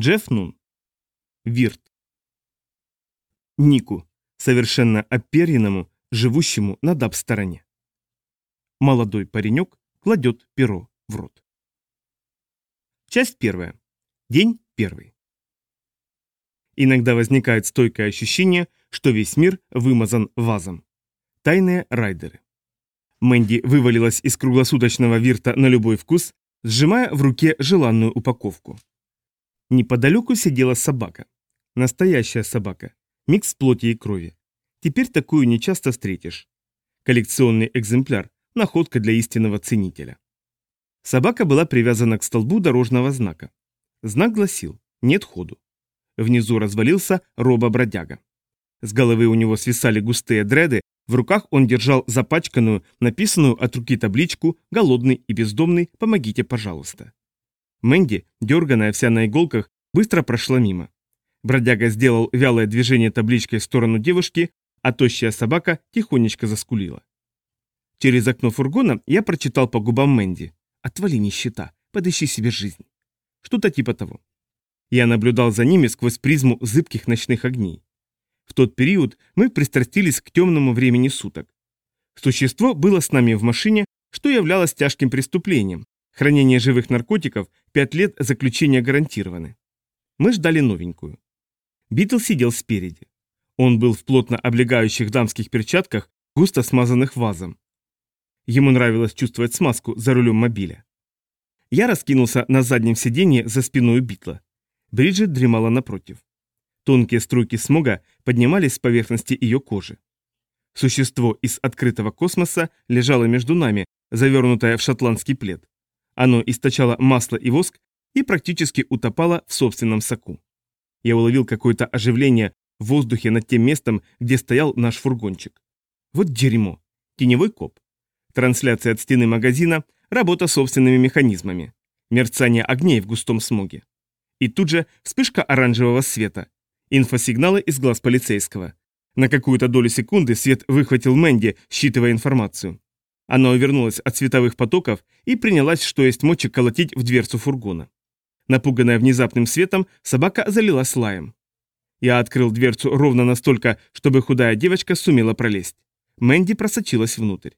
Джефф Нун. Вирт. Нику, совершенно оперенному, живущему на даб-стороне. Молодой паренек кладет перо в рот. Часть первая. День первый. Иногда возникает стойкое ощущение, что весь мир вымазан вазом. Тайные райдеры. Мэнди вывалилась из круглосуточного вирта на любой вкус, сжимая в руке желанную упаковку. Неподалеку сидела собака. Настоящая собака. Микс плоти и крови. Теперь такую не часто встретишь. Коллекционный экземпляр, находка для истинного ценителя. Собака была привязана к столбу дорожного знака. Знак гласил «Нет ходу». Внизу развалился роба-бродяга. С головы у него свисали густые дреды, в руках он держал запачканную, написанную от руки табличку «Голодный и бездомный, помогите, пожалуйста». Мэнди, дерганая вся на иголках, быстро прошла мимо. Бродяга сделал вялое движение табличкой в сторону девушки, а тощая собака тихонечко заскулила. Через окно фургона я прочитал по губам Мэнди. «Отвали нищета, подыщи себе жизнь». Что-то типа того. Я наблюдал за ними сквозь призму зыбких ночных огней. В тот период мы пристрастились к темному времени суток. Существо было с нами в машине, что являлось тяжким преступлением, Хранение живых наркотиков, пять лет заключения гарантированы. Мы ждали новенькую. Битл сидел спереди. Он был в плотно облегающих дамских перчатках, густо смазанных вазом. Ему нравилось чувствовать смазку за рулем мобиля. Я раскинулся на заднем сиденье за спиной Битла. Бриджит дремала напротив. Тонкие струйки смога поднимались с поверхности ее кожи. Существо из открытого космоса лежало между нами, завернутое в шотландский плед. Оно источало масло и воск и практически утопало в собственном соку. Я уловил какое-то оживление в воздухе над тем местом, где стоял наш фургончик. Вот дерьмо. Теневой коп. Трансляция от стены магазина, работа собственными механизмами. Мерцание огней в густом смоге. И тут же вспышка оранжевого света. Инфосигналы из глаз полицейского. На какую-то долю секунды свет выхватил Мэнди, считывая информацию. Она увернулась от световых потоков и принялась, что есть мочи, колотить в дверцу фургона. Напуганная внезапным светом, собака залилась лаем. Я открыл дверцу ровно настолько, чтобы худая девочка сумела пролезть. Мэнди просочилась внутрь.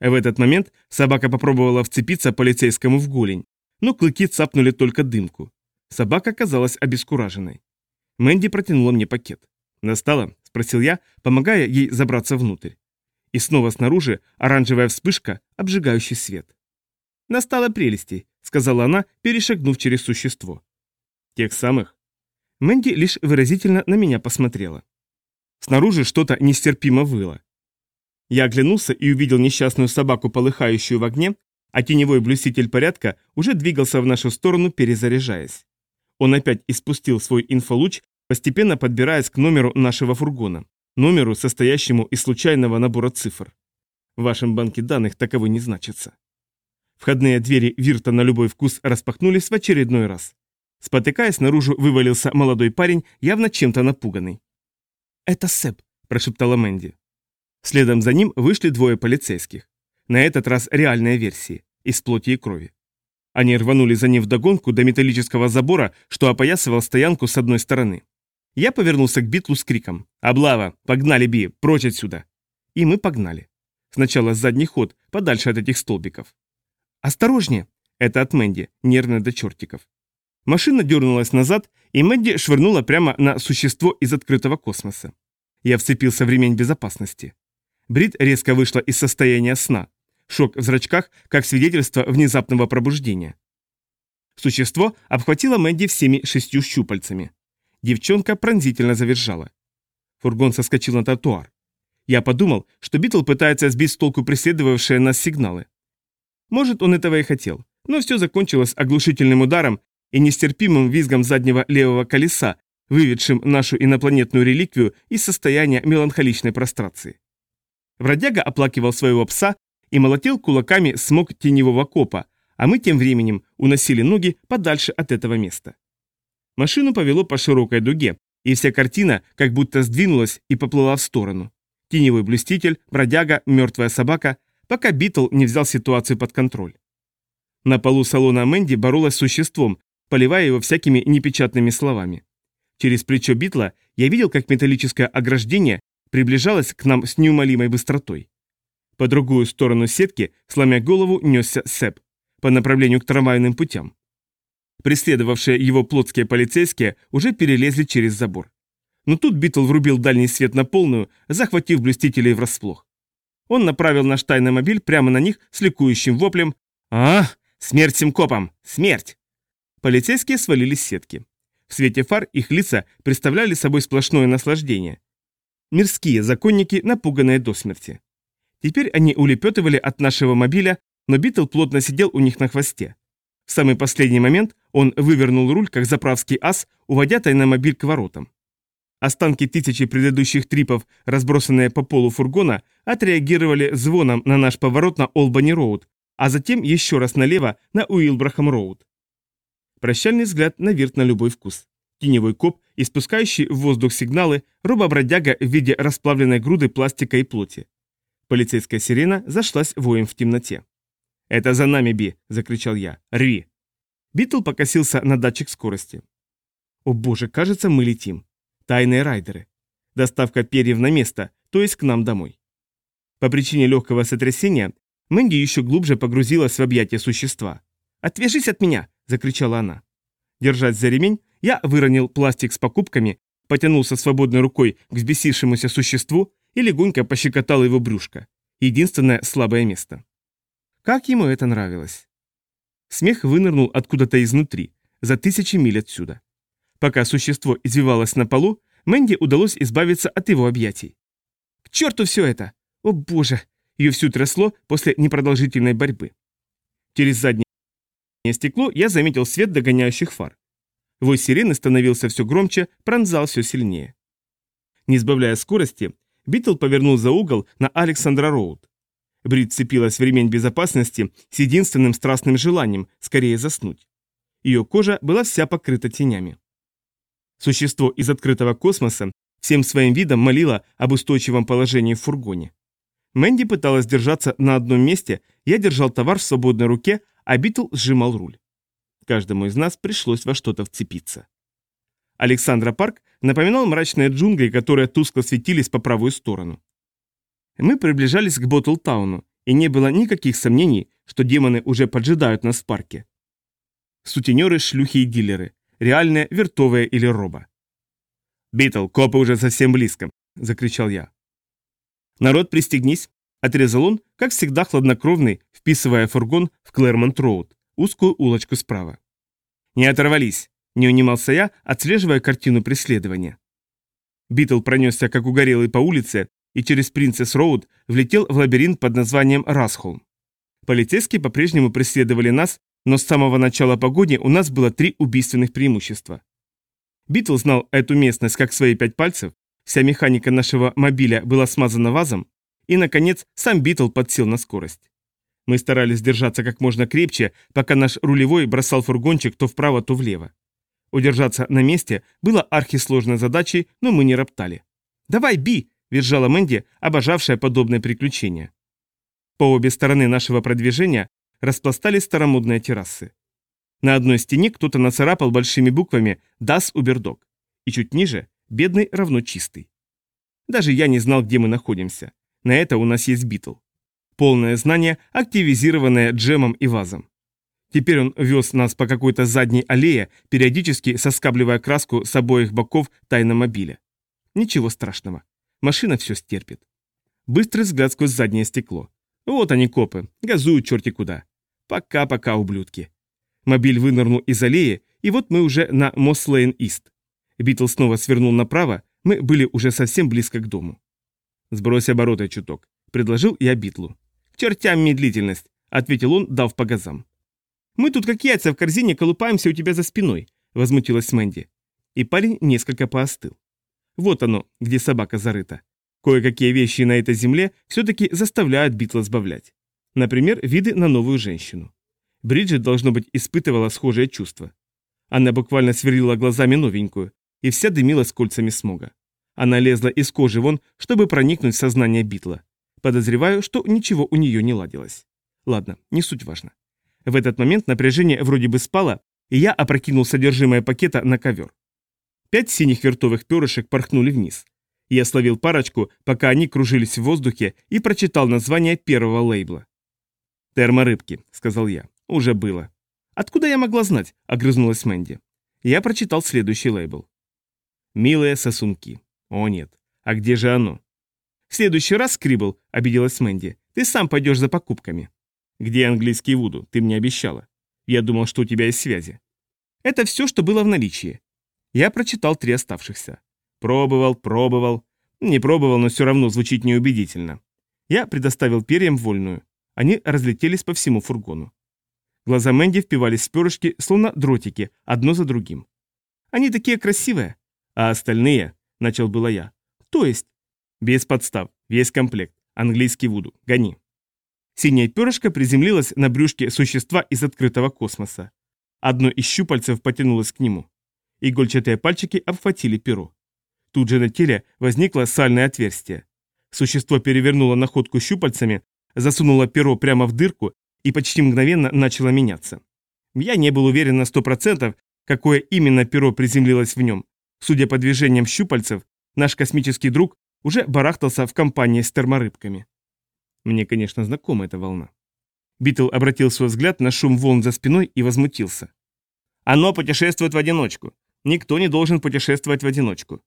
В этот момент собака попробовала вцепиться полицейскому в голень, но клыки цапнули только дымку. Собака казалась обескураженной. Мэнди протянула мне пакет. «Настала?» – спросил я, помогая ей забраться внутрь. И снова снаружи оранжевая вспышка, обжигающий свет. «Настало прелести», — сказала она, перешагнув через существо. «Тех самых?» Мэнди лишь выразительно на меня посмотрела. Снаружи что-то нестерпимо выло. Я оглянулся и увидел несчастную собаку, полыхающую в огне, а теневой блюститель порядка уже двигался в нашу сторону, перезаряжаясь. Он опять испустил свой инфолуч, постепенно подбираясь к номеру нашего фургона номеру, состоящему из случайного набора цифр. В вашем банке данных таковой не значится. Входные двери Вирта на любой вкус распахнулись в очередной раз. Спотыкаясь, наружу вывалился молодой парень, явно чем-то напуганный. «Это Сэп», – прошептала Мэнди. Следом за ним вышли двое полицейских. На этот раз реальные версии, из плоти и крови. Они рванули за ним вдогонку до металлического забора, что опоясывал стоянку с одной стороны. Я повернулся к Битлу с криком «Облава! Погнали, Би! Прочь отсюда!» И мы погнали. Сначала задний ход, подальше от этих столбиков. «Осторожнее!» Это от Мэнди, нервно до чертиков. Машина дернулась назад, и Мэнди швырнула прямо на существо из открытого космоса. Я вцепился в ремень безопасности. Брит резко вышла из состояния сна. Шок в зрачках, как свидетельство внезапного пробуждения. Существо обхватило Мэнди всеми шестью щупальцами. Девчонка пронзительно завержала. Фургон соскочил на тротуар. Я подумал, что Битл пытается сбить с толку преследовавшие нас сигналы. Может, он этого и хотел, но все закончилось оглушительным ударом и нестерпимым визгом заднего левого колеса, выведшим нашу инопланетную реликвию из состояния меланхоличной прострации. Бродяга оплакивал своего пса и молотил кулаками смог теневого копа, а мы тем временем уносили ноги подальше от этого места. Машину повело по широкой дуге, и вся картина как будто сдвинулась и поплыла в сторону. Теневой блюститель, бродяга, мертвая собака, пока Битл не взял ситуацию под контроль. На полу салона Мэнди боролась с существом, поливая его всякими непечатными словами. Через плечо Битла я видел, как металлическое ограждение приближалось к нам с неумолимой быстротой. По другую сторону сетки, сломя голову, несся Сэп по направлению к трамвайным путям. Преследовавшие его плотские полицейские уже перелезли через забор. Но тут Битл врубил дальний свет на полную, захватив блюстителей врасплох. Он направил наш тайный мобиль прямо на них с ликующим воплем «А, смерть всем копам! Смерть!» Полицейские свалились с сетки. В свете фар их лица представляли собой сплошное наслаждение. Мирские законники, напуганные до смерти. Теперь они улепетывали от нашего мобиля, но Битл плотно сидел у них на хвосте. В самый последний момент он вывернул руль, как заправский ас, уводя тайномобиль к воротам. Останки тысячи предыдущих трипов, разбросанные по полу фургона, отреагировали звоном на наш поворот на Олбани-Роуд, а затем еще раз налево на Уилбрахам-Роуд. Прощальный взгляд на вирт на любой вкус. Теневой коп, испускающий в воздух сигналы, робобродяга в виде расплавленной груды пластика и плоти. Полицейская сирена зашлась воем в темноте. «Это за нами, Би!» – закричал я. «Рви!» Битл покосился на датчик скорости. «О боже, кажется, мы летим. Тайные райдеры. Доставка перьев на место, то есть к нам домой. По причине легкого сотрясения Мэнди еще глубже погрузилась в объятия существа. «Отвяжись от меня!» – закричала она. Держась за ремень, я выронил пластик с покупками, потянулся свободной рукой к взбесившемуся существу и легонько пощекотал его брюшко. Единственное слабое место. Как ему это нравилось. Смех вынырнул откуда-то изнутри, за тысячи миль отсюда. Пока существо извивалось на полу, Мэнди удалось избавиться от его объятий. «К черту все это! О боже!» Ее всю трясло после непродолжительной борьбы. Через заднее стекло я заметил свет догоняющих фар. Вой сирены становился все громче, пронзал все сильнее. Не сбавляя скорости, Битл повернул за угол на Александра Роуд. Брит цепилась в ремень безопасности с единственным страстным желанием скорее заснуть. Ее кожа была вся покрыта тенями. Существо из открытого космоса всем своим видом молило об устойчивом положении в фургоне. Мэнди пыталась держаться на одном месте, я держал товар в свободной руке, а Битл сжимал руль. Каждому из нас пришлось во что-то вцепиться. Александра Парк напоминал мрачные джунгли, которые тускло светились по правую сторону. Мы приближались к Боттлтауну, и не было никаких сомнений, что демоны уже поджидают нас в парке. Сутенеры, шлюхи и дилеры, реальные, виртовые или робо. «Битл, копы уже совсем близко!» – закричал я. «Народ, пристегнись!» – отрезал он, как всегда хладнокровный, вписывая фургон в Клэрмонт-Роуд, узкую улочку справа. «Не оторвались!» – не унимался я, отслеживая картину преследования. Битл пронесся, как угорелый по улице, и через Принцесс-Роуд влетел в лабиринт под названием Расхолм. Полицейские по-прежнему преследовали нас, но с самого начала погони у нас было три убийственных преимущества. Битл знал эту местность как свои пять пальцев, вся механика нашего мобиля была смазана вазом, и, наконец, сам Битл подсел на скорость. Мы старались держаться как можно крепче, пока наш рулевой бросал фургончик то вправо, то влево. Удержаться на месте было архисложной задачей, но мы не роптали. «Давай, Би!» – визжала Мэнди, обожавшая подобные приключения. По обе стороны нашего продвижения распластались старомодные террасы. На одной стене кто-то нацарапал большими буквами «Das Убердог», и чуть ниже «Бедный равно чистый». Даже я не знал, где мы находимся. На это у нас есть Битл. Полное знание, активизированное джемом и вазом. Теперь он вез нас по какой-то задней аллее, периодически соскабливая краску с обоих боков тайномобиля. Ничего страшного. Машина все стерпит. Быстрый взгляд сквозь заднее стекло. Вот они, копы, газуют черти куда. Пока-пока, ублюдки. Мобиль вынырнул из аллеи, и вот мы уже на Мослейн-Ист. Битл снова свернул направо, мы были уже совсем близко к дому. «Сбрось обороты чуток», — предложил я Битлу. «К чертям медлительность», — ответил он, дав по газам. «Мы тут как яйца в корзине колупаемся у тебя за спиной», — возмутилась Мэнди. И парень несколько поостыл. Вот оно, где собака зарыта. Кое-какие вещи на этой земле все-таки заставляют Битла сбавлять. Например, виды на новую женщину. Бриджит, должно быть, испытывала схожее чувство. Она буквально сверлила глазами новенькую, и вся дымилась кольцами смога. Она лезла из кожи вон, чтобы проникнуть в сознание Битла. Подозреваю, что ничего у нее не ладилось. Ладно, не суть важно. В этот момент напряжение вроде бы спало, и я опрокинул содержимое пакета на ковер. Пять синих вертовых перышек порхнули вниз. Я словил парочку, пока они кружились в воздухе, и прочитал название первого лейбла. «Терморыбки», — сказал я. «Уже было». «Откуда я могла знать?» — огрызнулась Мэнди. Я прочитал следующий лейбл. «Милые сосунки». «О нет. А где же оно?» «В следующий раз, Скрибл», — обиделась Мэнди, — «ты сам пойдешь за покупками». «Где английский Вуду? Ты мне обещала. Я думал, что у тебя есть связи». Это все, что было в наличии. Я прочитал три оставшихся. Пробовал, пробовал. Не пробовал, но все равно звучит неубедительно. Я предоставил перьям вольную. Они разлетелись по всему фургону. Глаза Мэнди впивались в перышки, словно дротики, одно за другим. «Они такие красивые!» «А остальные?» — начал было я. «То есть?» «Без подстав, весь комплект. Английский Вуду. Гони». Синяя перышко приземлилась на брюшке существа из открытого космоса. Одно из щупальцев потянулось к нему. Игольчатые пальчики обхватили перо. Тут же на теле возникло сальное отверстие. Существо перевернуло находку щупальцами, засунуло перо прямо в дырку и почти мгновенно начало меняться. Я не был уверен на сто процентов, какое именно перо приземлилось в нем. Судя по движениям щупальцев, наш космический друг уже барахтался в компании с терморыбками. Мне, конечно, знакома эта волна. Битл обратил свой взгляд на шум волн за спиной и возмутился. «Оно путешествует в одиночку. Никто не должен путешествовать в одиночку».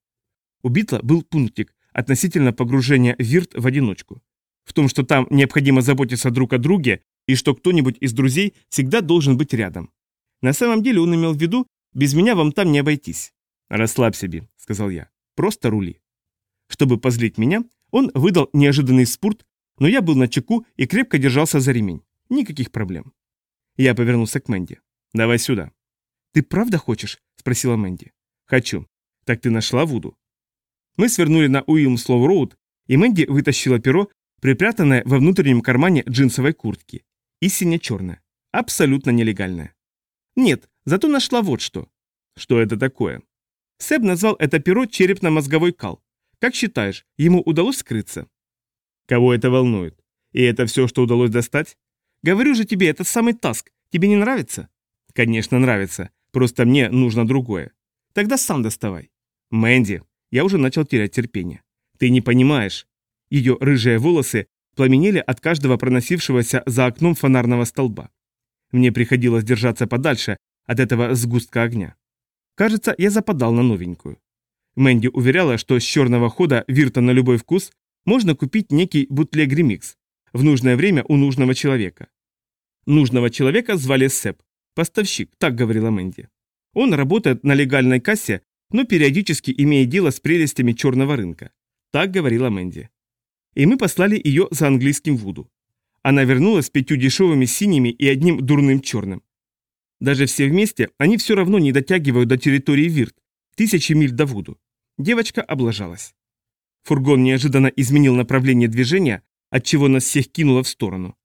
У Битла был пунктик относительно погружения Вирт в одиночку. В том, что там необходимо заботиться друг о друге и что кто-нибудь из друзей всегда должен быть рядом. На самом деле он имел в виду, без меня вам там не обойтись. «Расслабься, Би», — сказал я. «Просто рули». Чтобы позлить меня, он выдал неожиданный спорт но я был на чеку и крепко держался за ремень. Никаких проблем. Я повернулся к Мэнди. «Давай сюда». «Ты правда хочешь?» – спросила Мэнди. «Хочу. Так ты нашла Вуду?» Мы свернули на Уилмслоу-Роуд, и Мэнди вытащила перо, припрятанное во внутреннем кармане джинсовой куртки. И сине-черное. Абсолютно нелегальное. Нет, зато нашла вот что. Что это такое? Сэб назвал это перо черепно-мозговой кал. Как считаешь, ему удалось скрыться? Кого это волнует? И это все, что удалось достать? Говорю же тебе, это самый таск. Тебе не нравится? Конечно, нравится. Просто мне нужно другое. Тогда сам доставай. Мэнди, я уже начал терять терпение. Ты не понимаешь. Ее рыжие волосы пламенели от каждого проносившегося за окном фонарного столба. Мне приходилось держаться подальше от этого сгустка огня. Кажется, я западал на новенькую. Мэнди уверяла, что с черного хода Вирта на любой вкус можно купить некий бутлег-ремикс в нужное время у нужного человека. Нужного человека звали Сэп, поставщик, так говорила Мэнди. Он работает на легальной кассе, но периодически имеет дело с прелестями черного рынка. Так говорила Мэнди. И мы послали ее за английским Вуду. Она вернулась с пятью дешевыми синими и одним дурным черным. Даже все вместе они все равно не дотягивают до территории Вирт, тысячи миль до Вуду. Девочка облажалась. Фургон неожиданно изменил направление движения, отчего нас всех кинуло в сторону.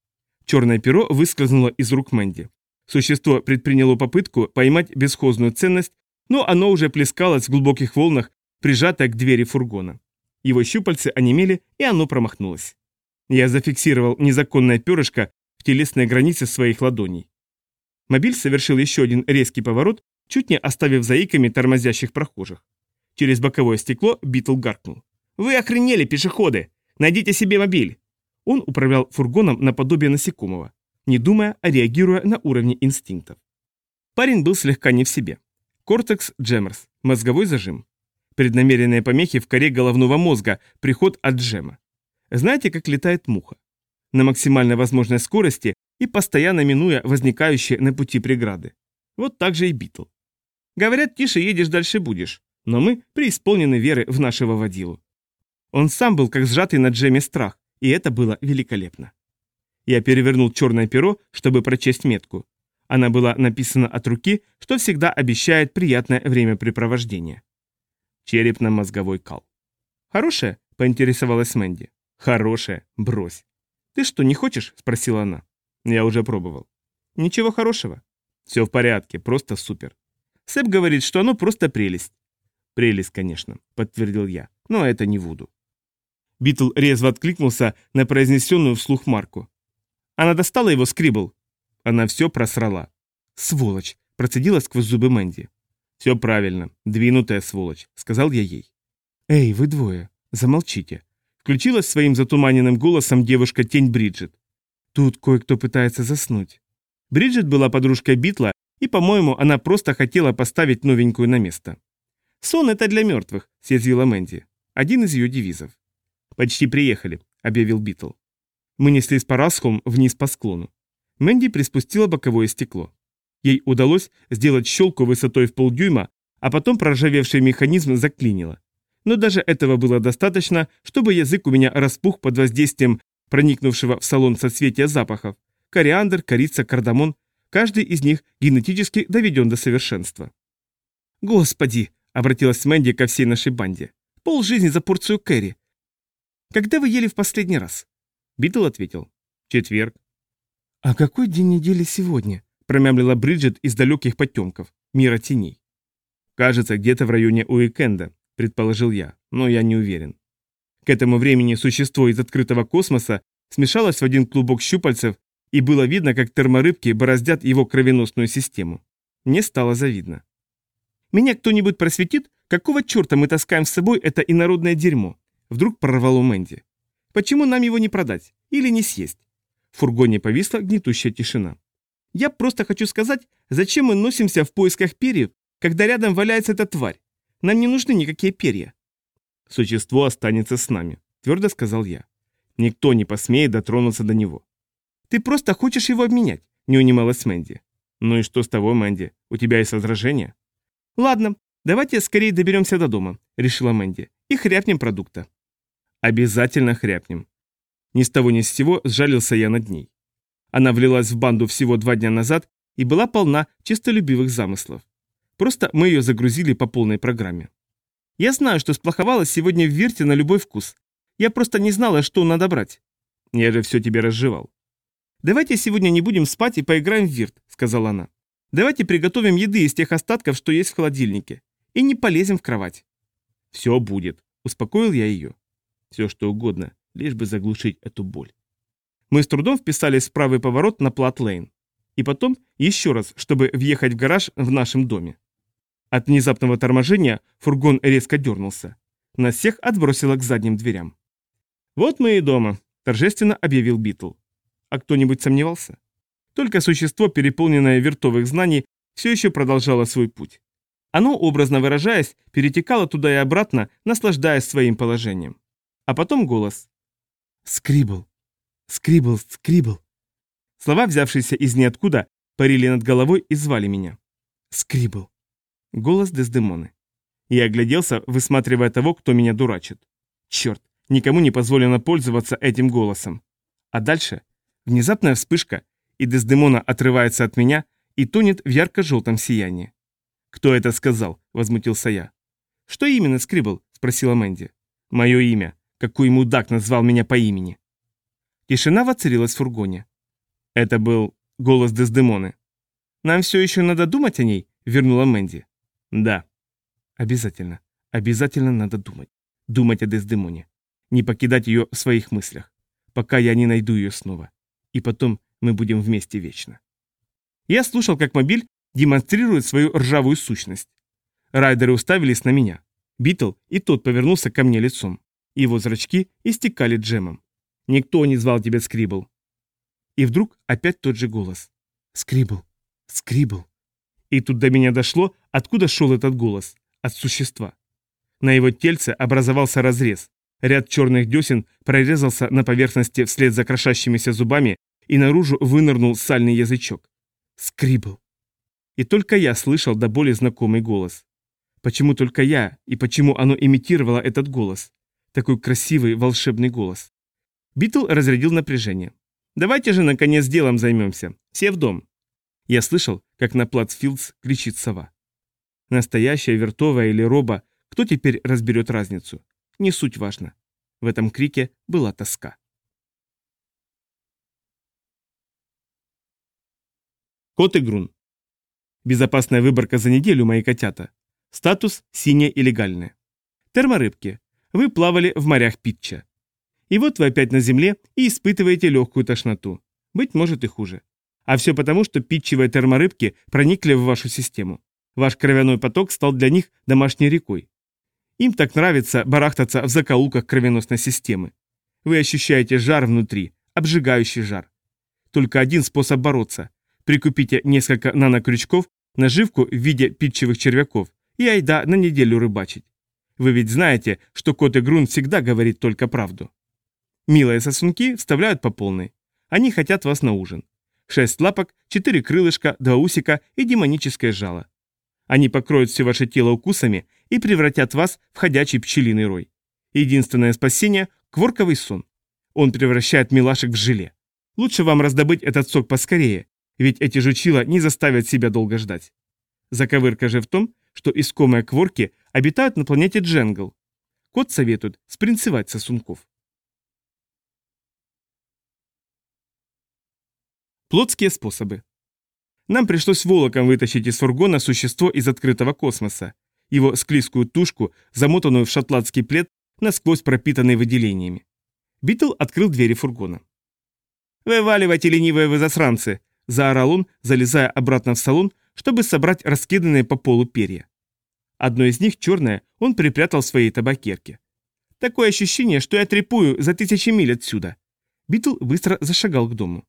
Черное перо выскользнуло из рук Мэнди. Существо предприняло попытку поймать бесхозную ценность, но оно уже плескалось в глубоких волнах, прижатое к двери фургона. Его щупальцы онемели, и оно промахнулось. Я зафиксировал незаконное перышко в телесной границе своих ладоней. Мобиль совершил еще один резкий поворот, чуть не оставив заиками тормозящих прохожих. Через боковое стекло Битл гаркнул. «Вы охренели, пешеходы! Найдите себе мобиль!» Он управлял фургоном наподобие насекомого, не думая, а реагируя на уровне инстинктов. Парень был слегка не в себе. Кортекс Джемерс, мозговой зажим. Преднамеренные помехи в коре головного мозга, приход от джема. Знаете, как летает муха? На максимально возможной скорости и постоянно минуя возникающие на пути преграды. Вот так же и Битл. Говорят, тише едешь, дальше будешь. Но мы преисполнены веры в нашего водилу. Он сам был как сжатый на джеме страх, и это было великолепно. Я перевернул черное перо, чтобы прочесть метку. Она была написана от руки, что всегда обещает приятное времяпрепровождение. Черепно-мозговой кал. «Хорошая?» – поинтересовалась Мэнди. «Хорошая, брось». «Ты что, не хочешь?» – спросила она. «Я уже пробовал». «Ничего хорошего?» «Все в порядке, просто супер». Сэп говорит, что оно просто прелесть. «Прелесть, конечно», – подтвердил я, – «но это не Вуду». Битл резво откликнулся на произнесенную вслух марку. Она достала его скрибл. Она все просрала. «Сволочь!» процедила сквозь зубы Мэнди. «Все правильно, двинутая сволочь», — сказал я ей. «Эй, вы двое, замолчите», — включилась своим затуманенным голосом девушка Тень Бриджит. «Тут кое-кто пытается заснуть». Бриджит была подружкой Битла, и, по-моему, она просто хотела поставить новенькую на место. «Сон — это для мертвых», — съязвила Мэнди. Один из ее девизов. «Почти приехали», — объявил Битл. Мы неслись по Расхолм вниз по склону. Мэнди приспустила боковое стекло. Ей удалось сделать щелку высотой в полдюйма, а потом проржавевший механизм заклинило. Но даже этого было достаточно, чтобы язык у меня распух под воздействием проникнувшего в салон соцветия запахов. Кориандр, корица, кардамон. Каждый из них генетически доведен до совершенства. «Господи!» — обратилась Мэнди ко всей нашей банде. «Пол жизни за порцию карри. Когда вы ели в последний раз?» Битл ответил. «Четверг». «А какой день недели сегодня?» — промямлила Бриджит из далеких потемков, мира теней. «Кажется, где-то в районе уикенда», — предположил я, но я не уверен. К этому времени существо из открытого космоса смешалось в один клубок щупальцев, и было видно, как терморыбки бороздят его кровеносную систему. Мне стало завидно. «Меня кто-нибудь просветит, какого черта мы таскаем с собой это инородное дерьмо?» Вдруг прорвало Мэнди. Почему нам его не продать? Или не съесть? В фургоне повисла гнетущая тишина. Я просто хочу сказать, зачем мы носимся в поисках перьев, когда рядом валяется эта тварь? Нам не нужны никакие перья. Существо останется с нами, твердо сказал я. Никто не посмеет дотронуться до него. Ты просто хочешь его обменять, не унималась Мэнди. Ну и что с того, Мэнди? У тебя есть возражения? Ладно, давайте скорее доберемся до дома, решила Мэнди, и хряпнем продукта. Обязательно хряпнем. Ни с того ни с сего сжалился я над ней. Она влилась в банду всего два дня назад и была полна чистолюбивых замыслов. Просто мы ее загрузили по полной программе. Я знаю, что сплоховала сегодня в Вирте на любой вкус. Я просто не знала, что надо брать. Я же все тебе разжевал. «Давайте сегодня не будем спать и поиграем в Вирт», — сказала она. «Давайте приготовим еды из тех остатков, что есть в холодильнике, и не полезем в кровать». «Все будет», — успокоил я ее. Все что угодно, лишь бы заглушить эту боль. Мы с трудом вписались в правый поворот на Плат-Лейн. И потом еще раз, чтобы въехать в гараж в нашем доме. От внезапного торможения фургон резко дернулся. Нас всех отбросило к задним дверям. «Вот мы и дома», – торжественно объявил Битл. А кто-нибудь сомневался? Только существо, переполненное виртовых знаний, все еще продолжало свой путь. Оно, образно выражаясь, перетекало туда и обратно, наслаждаясь своим положением. А потом голос. «Скрибл! Скрибл! Скрибл!» Слова, взявшиеся из ниоткуда, парили над головой и звали меня. «Скрибл!» Голос Дездемоны. Я огляделся, высматривая того, кто меня дурачит. Черт, никому не позволено пользоваться этим голосом. А дальше внезапная вспышка, и Дездемона отрывается от меня и тонет в ярко-желтом сиянии. «Кто это сказал?» – возмутился я. «Что именно, Скрибл?» – спросила Мэнди. «Мое имя какой мудак назвал меня по имени. Тишина воцарилась в фургоне. Это был голос Дездемоны. «Нам все еще надо думать о ней?» — вернула Мэнди. «Да». «Обязательно. Обязательно надо думать. Думать о Дездемоне. Не покидать ее в своих мыслях. Пока я не найду ее снова. И потом мы будем вместе вечно». Я слушал, как мобиль демонстрирует свою ржавую сущность. Райдеры уставились на меня. Битл и тот повернулся ко мне лицом. Его зрачки истекали джемом. «Никто не звал тебя Скрибл». И вдруг опять тот же голос. «Скрибл! Скрибл!» И тут до меня дошло, откуда шел этот голос. От существа. На его тельце образовался разрез. Ряд черных десен прорезался на поверхности вслед за крошащимися зубами, и наружу вынырнул сальный язычок. Скрибл. И только я слышал до боли знакомый голос. Почему только я, и почему оно имитировало этот голос? Такой красивый, волшебный голос. Битл разрядил напряжение. «Давайте же, наконец, делом займемся. Все в дом». Я слышал, как на Платфилдс кричит сова. Настоящая, виртовая или робо, кто теперь разберет разницу? Не суть важно. В этом крике была тоска. Кот и Грун. Безопасная выборка за неделю, мои котята. Статус синяя и легальная. Терморыбки. Вы плавали в морях Питча. И вот вы опять на земле и испытываете легкую тошноту. Быть может и хуже. А все потому, что питчевые терморыбки проникли в вашу систему. Ваш кровяной поток стал для них домашней рекой. Им так нравится барахтаться в закоулках кровеносной системы. Вы ощущаете жар внутри, обжигающий жар. Только один способ бороться. Прикупите несколько нанокрючков, наживку в виде питчевых червяков и айда на неделю рыбачить. Вы ведь знаете, что кот и грунт всегда говорит только правду. Милые сосунки вставляют по полной. Они хотят вас на ужин. Шесть лапок, четыре крылышка, два усика и демоническое жало. Они покроют все ваше тело укусами и превратят вас в ходячий пчелиный рой. Единственное спасение – кворковый сон. Он превращает милашек в желе. Лучше вам раздобыть этот сок поскорее, ведь эти жучила не заставят себя долго ждать. Заковырка же в том, что искомые кворки обитают на планете Дженгл. Кот советует спринцевать сосунков. Плотские способы. Нам пришлось волоком вытащить из фургона существо из открытого космоса, его склизкую тушку, замотанную в шотландский плед, насквозь пропитанный выделениями. Битл открыл двери фургона. «Вываливайте, ленивые вы засранцы!» – заорал он, залезая обратно в салон, чтобы собрать раскиданные по полу перья. Одно из них, черное, он припрятал в своей табакерке. «Такое ощущение, что я трепую за тысячи миль отсюда!» Битл быстро зашагал к дому.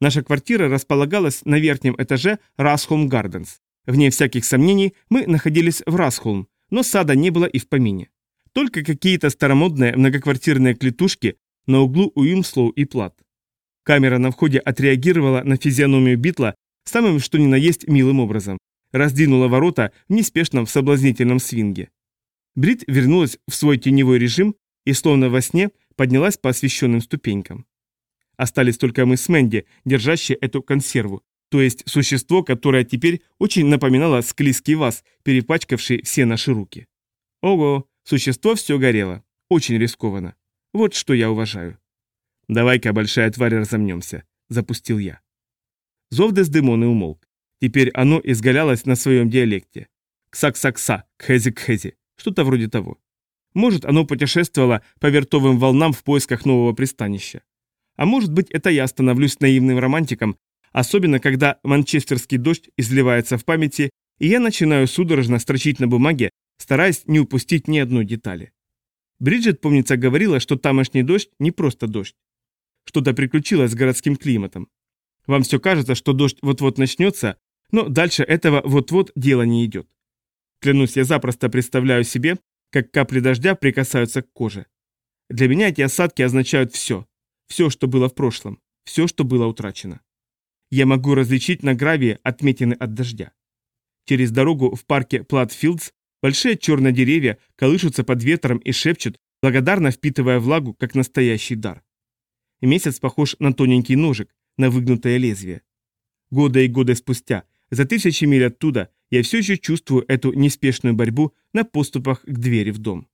Наша квартира располагалась на верхнем этаже Расхолм Гарденс. Вне всяких сомнений мы находились в Расхолм, но сада не было и в помине. Только какие-то старомодные многоквартирные клетушки на углу Уимслоу и Плат. Камера на входе отреагировала на физиономию Битла самым что ни на есть милым образом. Раздвинула ворота в неспешном соблазнительном свинге. Брит вернулась в свой теневой режим и, словно во сне, поднялась по освещенным ступенькам. Остались только мы с Мэнди, держащие эту консерву, то есть существо, которое теперь очень напоминало склизкий ваз, перепачкавший все наши руки. Ого, существо все горело. Очень рискованно. Вот что я уважаю. «Давай-ка, большая тварь, разомнемся», — запустил я. Зов Дездемоны умолк. Теперь оно изгалялось на своем диалекте. Кса-кса-кса, кхези-кхези, что-то вроде того. Может, оно путешествовало по вертовым волнам в поисках нового пристанища. А может быть, это я становлюсь наивным романтиком, особенно когда манчестерский дождь изливается в памяти, и я начинаю судорожно строчить на бумаге, стараясь не упустить ни одной детали. Бриджит, помнится, говорила, что тамошний дождь не просто дождь. Что-то приключилось с городским климатом. Вам все кажется, что дождь вот-вот начнется, но дальше этого вот-вот дело не идет. Клянусь, я запросто представляю себе, как капли дождя прикасаются к коже. Для меня эти осадки означают все. Все, что было в прошлом. Все, что было утрачено. Я могу различить на гравии отметины от дождя. Через дорогу в парке Платфилдс большие черные деревья колышутся под ветром и шепчут, благодарно впитывая влагу, как настоящий дар. Месяц похож на тоненький ножик, на выгнутое лезвие. Годы и годы спустя, за тысячи миль оттуда, я все еще чувствую эту неспешную борьбу на поступах к двери в дом.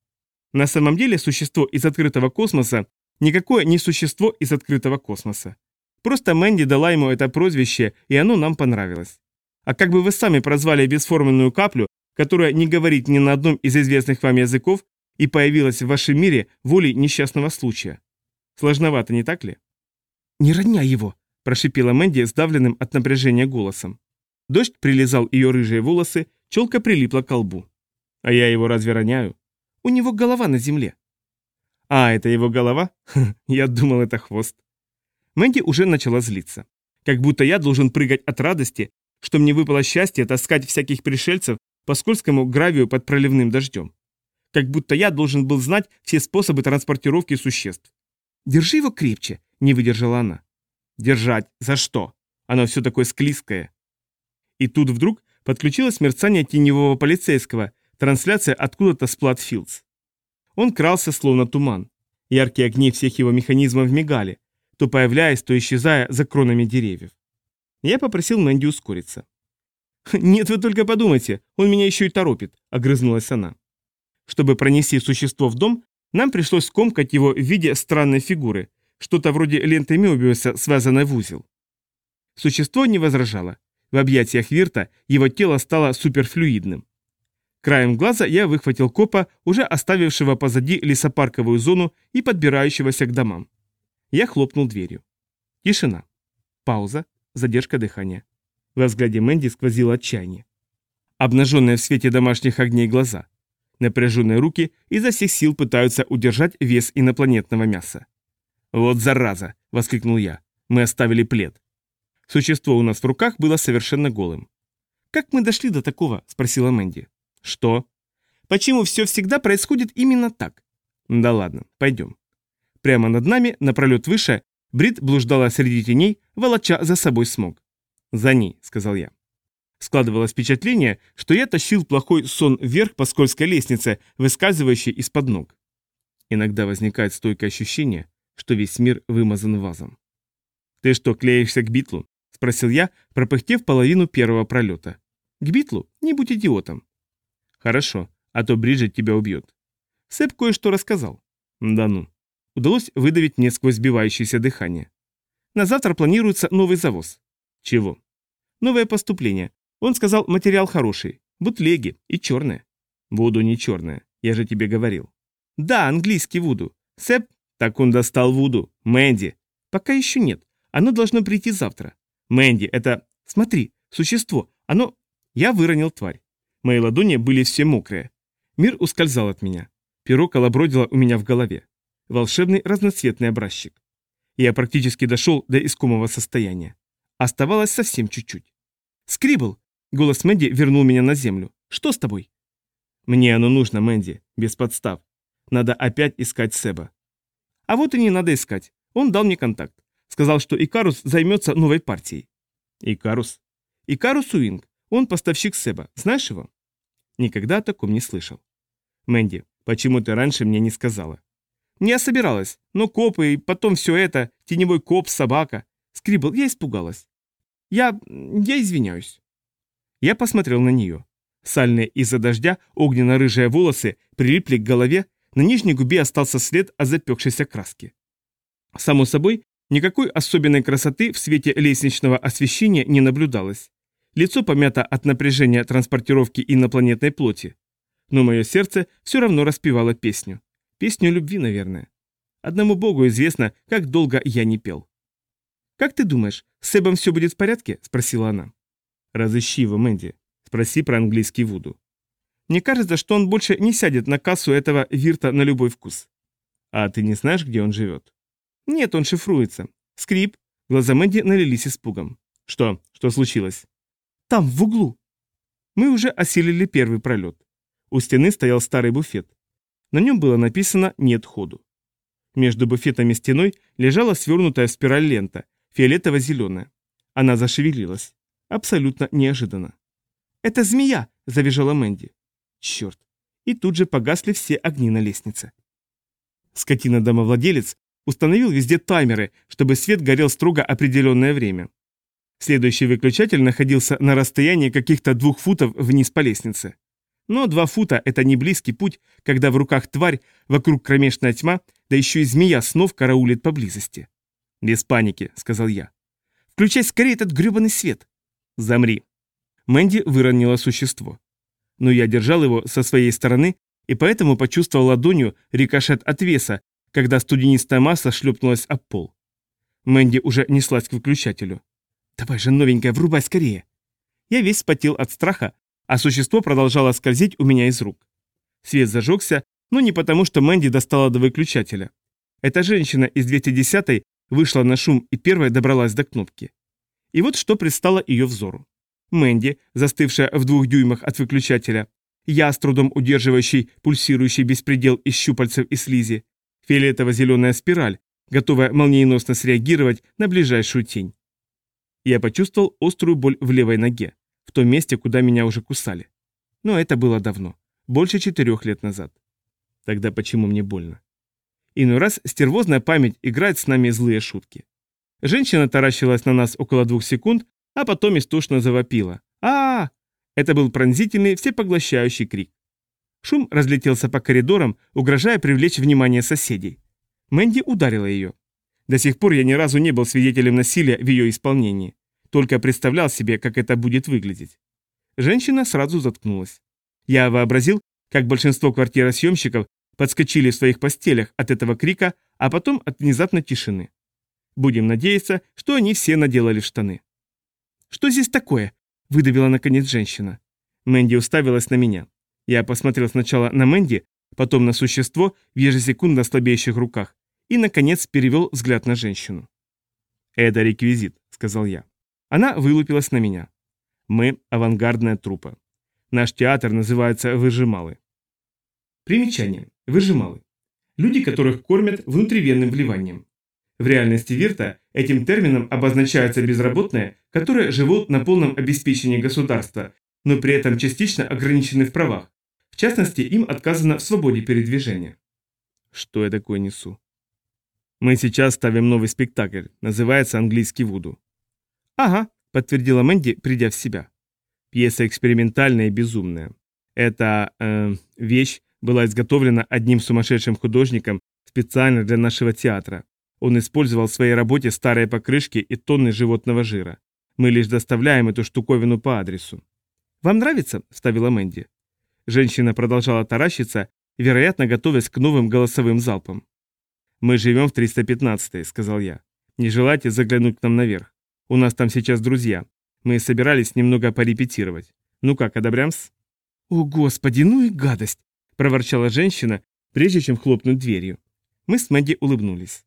На самом деле существо из открытого космоса никакое не существо из открытого космоса. Просто Мэнди дала ему это прозвище, и оно нам понравилось. А как бы вы сами прозвали бесформенную каплю, которая не говорит ни на одном из известных вам языков и появилась в вашем мире волей несчастного случая? Сложновато, не так ли? «Не роняй его!» – прошипела Мэнди сдавленным от напряжения голосом. Дождь прилизал ее рыжие волосы, челка прилипла к лбу. «А я его разве роняю?» «У него голова на земле». «А, это его голова? Я думал, это хвост». Мэнди уже начала злиться. Как будто я должен прыгать от радости, что мне выпало счастье таскать всяких пришельцев по скользкому гравию под проливным дождем. Как будто я должен был знать все способы транспортировки существ. «Держи его крепче», — не выдержала она. «Держать? За что? Оно все такое склизкое». И тут вдруг подключилось мерцание теневого полицейского, трансляция откуда-то с Платфилдс. Он крался, словно туман. Яркие огни всех его механизмов мигали, то появляясь, то исчезая за кронами деревьев. Я попросил Мэнди ускориться. «Нет, вы только подумайте, он меня еще и торопит», — огрызнулась она. Чтобы пронести существо в дом, нам пришлось скомкать его в виде странной фигуры, что-то вроде ленты Мёбиуса, связанной в узел. Существо не возражало. В объятиях Вирта его тело стало суперфлюидным. Краем глаза я выхватил копа, уже оставившего позади лесопарковую зону и подбирающегося к домам. Я хлопнул дверью. Тишина. Пауза. задержка дыхания. Во взгляде Мэнди сквозило отчаяние. Обнаженные в свете домашних огней глаза. Напряженные руки изо всех сил пытаются удержать вес инопланетного мяса. «Вот зараза!» — воскликнул я. «Мы оставили плед». Существо у нас в руках было совершенно голым. «Как мы дошли до такого?» — спросила Мэнди. «Что?» «Почему все всегда происходит именно так?» «Да ладно, пойдем». Прямо над нами, напролет выше, Брит блуждала среди теней, волоча за собой смог. «За ней», — сказал я. Складывалось впечатление, что я тащил плохой сон вверх по скользкой лестнице, выскальзывающей из-под ног. Иногда возникает стойкое ощущение, что весь мир вымазан вазом. «Ты что, клеишься к Битлу?» — спросил я, пропыхтев половину первого пролета. «К Битлу? Не будь идиотом». «Хорошо, а то Бриджит тебя убьет». Сэп кое-что рассказал. «Да ну». Удалось выдавить мне сквозь сбивающееся дыхание. На завтра планируется новый завоз. Чего? Новое поступление. Он сказал, материал хороший. Бутлеги и черные. Вуду не черное, я же тебе говорил. Да, английский Вуду. Сэп, так он достал Вуду. Мэнди. Пока еще нет. Оно должно прийти завтра. Мэнди, это... Смотри, существо. Оно... Я выронил тварь. Мои ладони были все мокрые. Мир ускользал от меня. Перо колобродило у меня в голове. Волшебный разноцветный образчик. Я практически дошел до искомого состояния. Оставалось совсем чуть-чуть. «Скрибл!» — голос Мэнди вернул меня на землю. «Что с тобой?» «Мне оно нужно, Мэнди, без подстав. Надо опять искать Себа». «А вот и не надо искать. Он дал мне контакт. Сказал, что Икарус займется новой партией». «Икарус?» «Икарус Уинг. Он поставщик Себа. Знаешь его?» Никогда о таком не слышал. «Мэнди, почему ты раньше мне не сказала?» «Не собиралась. Но копы и потом все это, теневой коп, собака. Скрибл, я испугалась. Я... я извиняюсь. Я посмотрел на нее. Сальные из-за дождя огненно-рыжие волосы прилипли к голове, на нижней губе остался след от запекшейся краски. Само собой, никакой особенной красоты в свете лестничного освещения не наблюдалось. Лицо помято от напряжения транспортировки инопланетной плоти. Но мое сердце все равно распевало песню. Песню любви, наверное. Одному богу известно, как долго я не пел. «Как ты думаешь, с Эбом все будет в порядке?» – спросила она. «Разыщи его, Мэнди. Спроси про английский Вуду. Мне кажется, что он больше не сядет на кассу этого вирта на любой вкус. А ты не знаешь, где он живет?» «Нет, он шифруется. Скрип». Глаза Мэнди налились испугом. «Что? Что случилось?» «Там, в углу». Мы уже осилили первый пролет. У стены стоял старый буфет. На нем было написано «Нет ходу». Между буфетом и стеной лежала свернутая в спираль лента, фиолетово-зеленая. Она зашевелилась. Абсолютно неожиданно. «Это змея!» – завизжала Мэнди. Черт. И тут же погасли все огни на лестнице. Скотина-домовладелец установил везде таймеры, чтобы свет горел строго определенное время. Следующий выключатель находился на расстоянии каких-то двух футов вниз по лестнице. Но два фута – это не близкий путь, когда в руках тварь, вокруг кромешная тьма, да еще и змея снов караулит поблизости. «Без паники», — сказал я. «Включай скорее этот гребаный свет!» «Замри!» Мэнди выронила существо. Но я держал его со своей стороны и поэтому почувствовал ладонью рикошет от веса, когда студенистая масса шлепнулась об пол. Мэнди уже неслась к выключателю. «Давай же, новенькая, врубай скорее!» Я весь спотел от страха, а существо продолжало скользить у меня из рук. Свет зажегся, но не потому, что Мэнди достала до выключателя. Эта женщина из 210-й вышла на шум и первая добралась до кнопки. И вот что предстало ее взору. Мэнди, застывшая в двух дюймах от выключателя, я, с трудом удерживающий пульсирующий беспредел из щупальцев и слизи, фиолетово-зеленая спираль, готовая молниеносно среагировать на ближайшую тень. Я почувствовал острую боль в левой ноге, в том месте, куда меня уже кусали. Но это было давно, больше четырех лет назад. Тогда почему мне больно? Иной раз стервозная память играет с нами злые шутки. Женщина таращилась на нас около двух секунд, а потом истошно завопила. а, -а, -а Это был пронзительный, всепоглощающий крик. Шум разлетелся по коридорам, угрожая привлечь внимание соседей. Мэнди ударила ее. До сих пор я ни разу не был свидетелем насилия в ее исполнении. Только представлял себе, как это будет выглядеть. Женщина сразу заткнулась. Я вообразил, как большинство квартиросъемщиков подскочили в своих постелях от этого крика, а потом от внезапной тишины. Будем надеяться, что они все наделали штаны. Что здесь такое?» – выдавила наконец женщина. Мэнди уставилась на меня. Я посмотрел сначала на Мэнди, потом на существо в ежесекундно слабеющих руках и, наконец, перевел взгляд на женщину. «Это реквизит», — сказал я. Она вылупилась на меня. «Мы — авангардная труппа. Наш театр называется «Выжималы». Примечание. Выжималы. Люди, которых кормят внутривенным вливанием. В реальности Вирта этим термином обозначаются безработные, которые живут на полном обеспечении государства, но при этом частично ограничены в правах. В частности, им отказано в свободе передвижения. Что я такое несу? Мы сейчас ставим новый спектакль, называется «Английский Вуду». Ага, подтвердила Мэнди, придя в себя. Пьеса экспериментальная и безумная. Эта э, вещь была изготовлена одним сумасшедшим художником специально для нашего театра. Он использовал в своей работе старые покрышки и тонны животного жира. Мы лишь доставляем эту штуковину по адресу. «Вам нравится?» – вставила Мэнди. Женщина продолжала таращиться, вероятно, готовясь к новым голосовым залпам. «Мы живем в 315-й», – сказал я. «Не желаете заглянуть к нам наверх? У нас там сейчас друзья. Мы собирались немного порепетировать. Ну как, одобрямс?» «О, господи, ну и гадость!» – проворчала женщина, прежде чем хлопнуть дверью. Мы с Мэнди улыбнулись.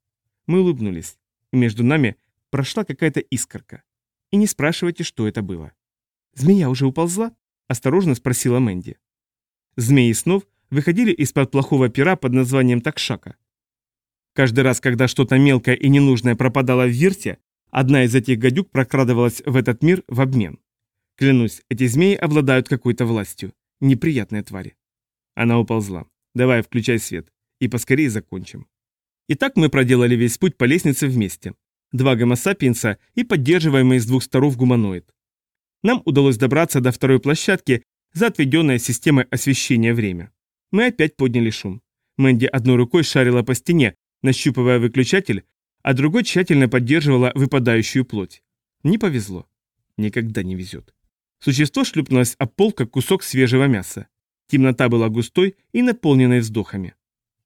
Мы улыбнулись, и между нами прошла какая-то искорка. И не спрашивайте, что это было. «Змея уже уползла?» – осторожно спросила Мэнди. Змеи снов выходили из-под плохого пера под названием такшака. Каждый раз, когда что-то мелкое и ненужное пропадало в вирте, одна из этих гадюк прокрадывалась в этот мир в обмен. Клянусь, эти змеи обладают какой-то властью. Неприятные твари. Она уползла. Давай, включай свет. И поскорее закончим. Итак, мы проделали весь путь по лестнице вместе. Два гомосапиенса и поддерживаемый с двух сторон гуманоид. Нам удалось добраться до второй площадки за отведенное системой освещения время. Мы опять подняли шум. Мэнди одной рукой шарила по стене, нащупывая выключатель, а другой тщательно поддерживала выпадающую плоть. Не повезло. Никогда не везет. Существо шлюпнулось об пол, как кусок свежего мяса. Темнота была густой и наполненной вздохами.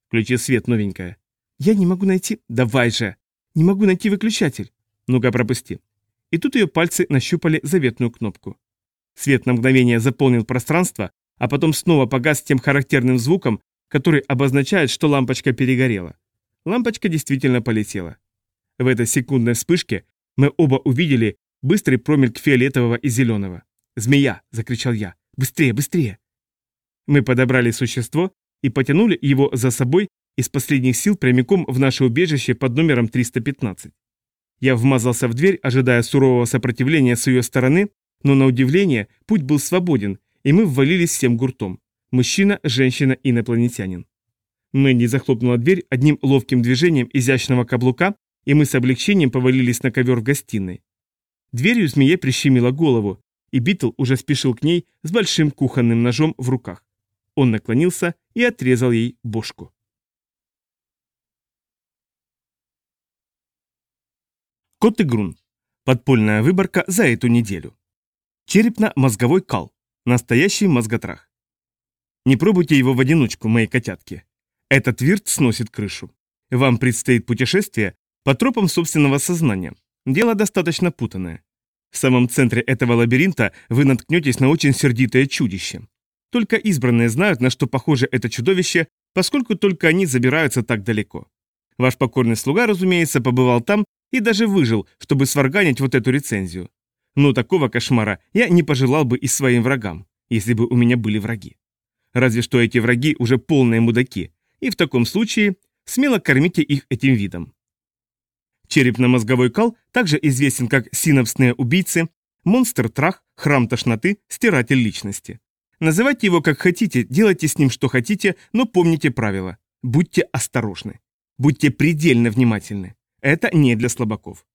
«Включи свет, новенькая». «Я не могу найти...» «Давай же!» «Не могу найти выключатель». «Ну-ка, пропусти» и тут ее пальцы нащупали заветную кнопку. Свет на мгновение заполнил пространство, а потом снова погас тем характерным звуком, который обозначает, что лампочка перегорела. Лампочка действительно полетела. В этой секундной вспышке мы оба увидели быстрый промельк фиолетового и зеленого. «Змея!» – закричал я. «Быстрее, быстрее!» Мы подобрали существо и потянули его за собой из последних сил прямиком в наше убежище под номером 315. Я вмазался в дверь, ожидая сурового сопротивления с ее стороны, но на удивление путь был свободен, и мы ввалились всем гуртом. Мужчина, женщина, инопланетянин. Мэнди захлопнула дверь одним ловким движением изящного каблука, и мы с облегчением повалились на ковер в гостиной. Дверью змея прищемила голову, и Битл уже спешил к ней с большим кухонным ножом в руках. Он наклонился и отрезал ей бошку. Кот и Грун. Подпольная выборка за эту неделю. Черепно-мозговой кал. Настоящий мозготрах. Не пробуйте его в одиночку, мои котятки. Этот вирт сносит крышу. Вам предстоит путешествие по тропам собственного сознания. Дело достаточно путанное. В самом центре этого лабиринта вы наткнетесь на очень сердитое чудище. Только избранные знают, на что похоже это чудовище, поскольку только они забираются так далеко. Ваш покорный слуга, разумеется, побывал там и даже выжил, чтобы сварганить вот эту рецензию. Но такого кошмара я не пожелал бы и своим врагам, если бы у меня были враги. Разве что эти враги уже полные мудаки, и в таком случае смело кормите их этим видом. Черепно-мозговой кал также известен как синапсные убийцы, монстр-трах, храм тошноты, стиратель личности. Называйте его как хотите, делайте с ним что хотите, но помните правила. Будьте осторожны. Будьте предельно внимательны. Это не для слабаков.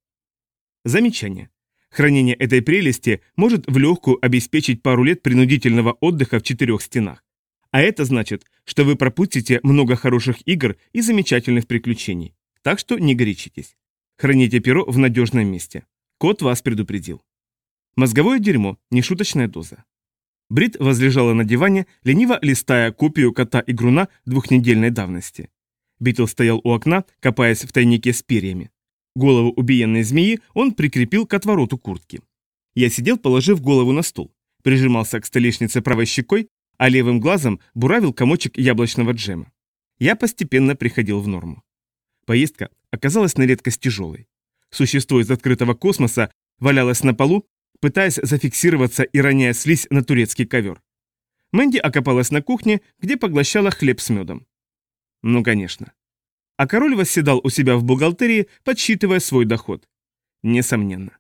Замечание. Хранение этой прелести может в легкую обеспечить пару лет принудительного отдыха в четырех стенах. А это значит, что вы пропустите много хороших игр и замечательных приключений. Так что не горячитесь. Храните перо в надежном месте. Кот вас предупредил. Мозговое дерьмо, нешуточная доза. Брит возлежала на диване, лениво листая копию кота и груна двухнедельной давности. Битл стоял у окна, копаясь в тайнике с перьями. Голову убиенной змеи он прикрепил к отвороту куртки. Я сидел, положив голову на стол, прижимался к столешнице правой щекой, а левым глазом буравил комочек яблочного джема. Я постепенно приходил в норму. Поездка оказалась на редкость тяжелой. Существо из открытого космоса валялось на полу, пытаясь зафиксироваться и роняя слизь на турецкий ковер. Мэнди окопалась на кухне, где поглощала хлеб с медом. Ну, конечно. А король восседал у себя в бухгалтерии, подсчитывая свой доход. Несомненно.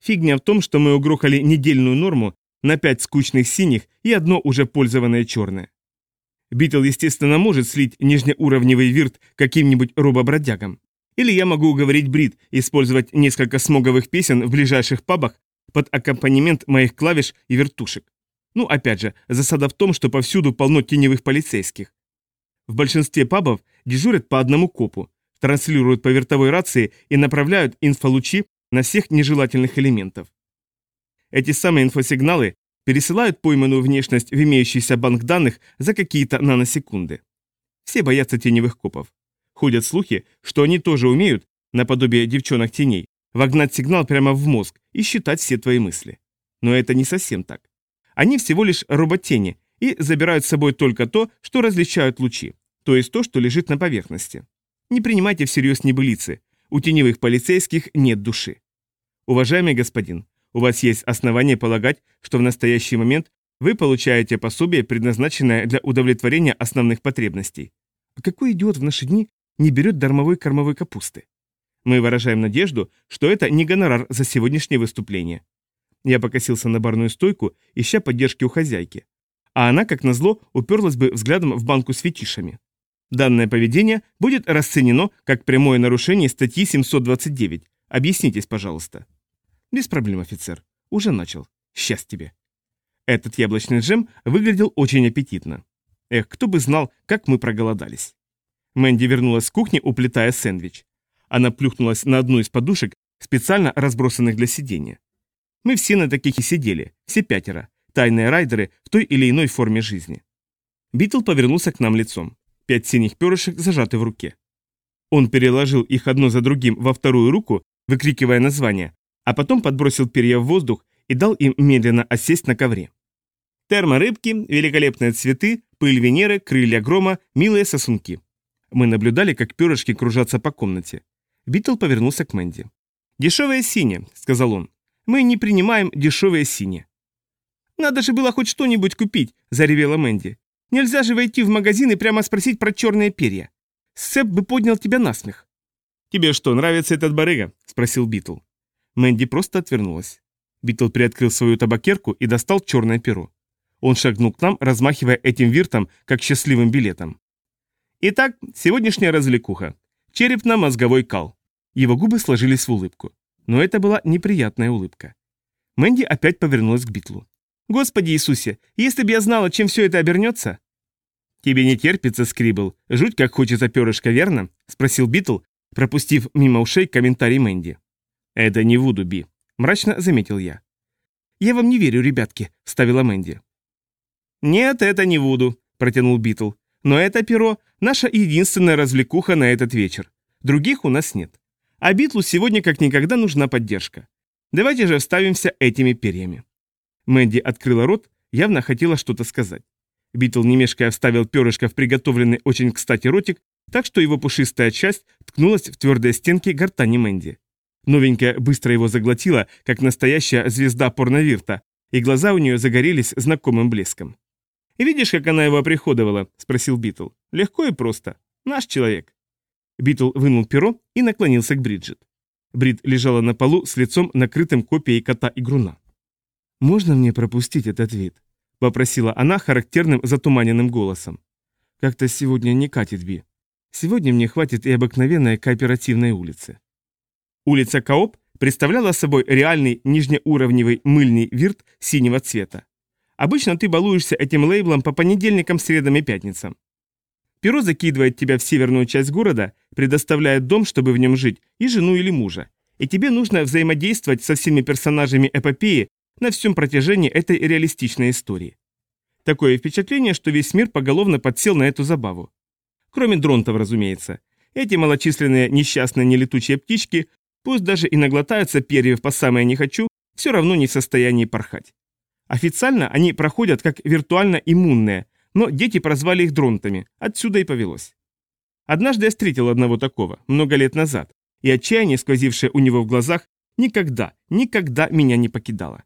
Фигня в том, что мы угрохали недельную норму на пять скучных синих и одно уже пользованное черное. Битл, естественно, может слить нижнеуровневый вирт каким-нибудь робобродягам. Или я могу уговорить Брит использовать несколько смоговых песен в ближайших пабах под аккомпанемент моих клавиш и вертушек. Ну, опять же, засада в том, что повсюду полно теневых полицейских. В большинстве пабов дежурят по одному копу, транслируют по вертовой рации и направляют инфолучи на всех нежелательных элементов. Эти самые инфосигналы пересылают пойманную внешность в имеющийся банк данных за какие-то наносекунды. Все боятся теневых копов. Ходят слухи, что они тоже умеют, наподобие девчонок-теней, вогнать сигнал прямо в мозг и считать все твои мысли. Но это не совсем так. Они всего лишь роботени и забирают с собой только то, что различают лучи, то есть то, что лежит на поверхности. Не принимайте всерьез небылицы, у теневых полицейских нет души. Уважаемый господин, у вас есть основания полагать, что в настоящий момент вы получаете пособие, предназначенное для удовлетворения основных потребностей. А какой идиот в наши дни не берет дармовой кормовой капусты? Мы выражаем надежду, что это не гонорар за сегодняшнее выступление. Я покосился на барную стойку, ища поддержки у хозяйки. А она, как назло, уперлась бы взглядом в банку с фетишами. Данное поведение будет расценено как прямое нарушение статьи 729. Объяснитесь, пожалуйста. Без проблем, офицер. Уже начал. Счастье тебе. Этот яблочный джем выглядел очень аппетитно. Эх, кто бы знал, как мы проголодались. Мэнди вернулась с кухни, уплетая сэндвич. Она плюхнулась на одну из подушек, специально разбросанных для сидения. Мы все на таких и сидели, все пятеро, тайные райдеры в той или иной форме жизни. Битл повернулся к нам лицом. Пять синих перышек зажаты в руке. Он переложил их одно за другим во вторую руку, выкрикивая название, а потом подбросил перья в воздух и дал им медленно осесть на ковре. Терморыбки, великолепные цветы, пыль Венеры, крылья грома, милые сосунки. Мы наблюдали, как перышки кружатся по комнате. Битл повернулся к Мэнди. «Дешевое синее», — сказал он. «Мы не принимаем дешевое синее». «Надо же было хоть что-нибудь купить», — заревела Мэнди. «Нельзя же войти в магазин и прямо спросить про черные перья. Себ бы поднял тебя на смех». «Тебе что, нравится этот барыга?» — спросил Битл. Мэнди просто отвернулась. Битл приоткрыл свою табакерку и достал черное перо. Он шагнул к нам, размахивая этим виртом, как счастливым билетом. «Итак, сегодняшняя развлекуха. Черепно-мозговой кал. Его губы сложились в улыбку. Но это была неприятная улыбка. Мэнди опять повернулась к Битлу. «Господи Иисусе, если бы я знала, чем все это обернется...» «Тебе не терпится, Скрибл. Жуть, как хочется перышко, верно?» — спросил Битл, пропустив мимо ушей комментарий Мэнди. «Это не Вуду, Би», — мрачно заметил я. «Я вам не верю, ребятки», — вставила Мэнди. «Нет, это не Вуду», — протянул Битл. «Но это перо — наша единственная развлекуха на этот вечер. Других у нас нет. А Битлу сегодня как никогда нужна поддержка. Давайте же вставимся этими перьями. Мэнди открыла рот, явно хотела что-то сказать. Битл не мешкая вставил перышко в приготовленный очень кстати ротик, так что его пушистая часть ткнулась в твердые стенки гортани Мэнди. Новенькая быстро его заглотила, как настоящая звезда порновирта, и глаза у нее загорелись знакомым блеском. «И видишь, как она его оприходовала?» – спросил Битл. «Легко и просто. Наш человек». Битл вынул перо и наклонился к Бриджит. Брид лежала на полу с лицом, накрытым копией Кота Игруна. «Можно мне пропустить этот вирт?» – попросила она характерным затуманенным голосом. «Как-то сегодня не катит Би. Сегодня мне хватит и обыкновенной кооперативной улицы». Улица Кооп представляла собой реальный нижнеуровневый мыльный вирт синего цвета. Обычно ты балуешься этим лейблом по понедельникам, средам и пятницам. Перо закидывает тебя в северную часть города, предоставляет дом, чтобы в нем жить, и жену или мужа. И тебе нужно взаимодействовать со всеми персонажами эпопеи на всем протяжении этой реалистичной истории. Такое впечатление, что весь мир поголовно подсел на эту забаву. Кроме дронтов, разумеется. Эти малочисленные несчастные нелетучие птички, пусть даже и наглотаются перьев по самое не хочу, все равно не в состоянии порхать. Официально они проходят как виртуально иммунные, но дети прозвали их дронтами, отсюда и повелось. Однажды я встретил одного такого, много лет назад, и отчаяние, сквозившее у него в глазах, никогда, никогда меня не покидало.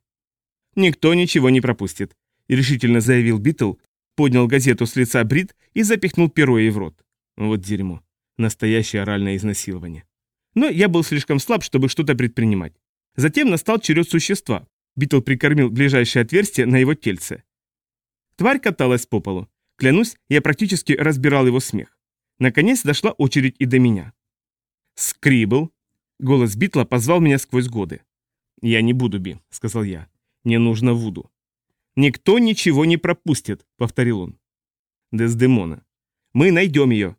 «Никто ничего не пропустит», — решительно заявил Битл, поднял газету с лица Брит и запихнул перо ей в рот. Вот дерьмо. Настоящее оральное изнасилование. Но я был слишком слаб, чтобы что-то предпринимать. Затем настал черед существа. Битл прикормил ближайшее отверстие на его тельце. Тварь каталась по полу. Клянусь, я практически разбирал его смех. Наконец дошла очередь и до меня. «Скрибл!» Голос Битла позвал меня сквозь годы. «Я не буду, Би», — сказал я. «Не нужно Вуду». «Никто ничего не пропустит», — повторил он. «Дездемона. Мы найдем ее».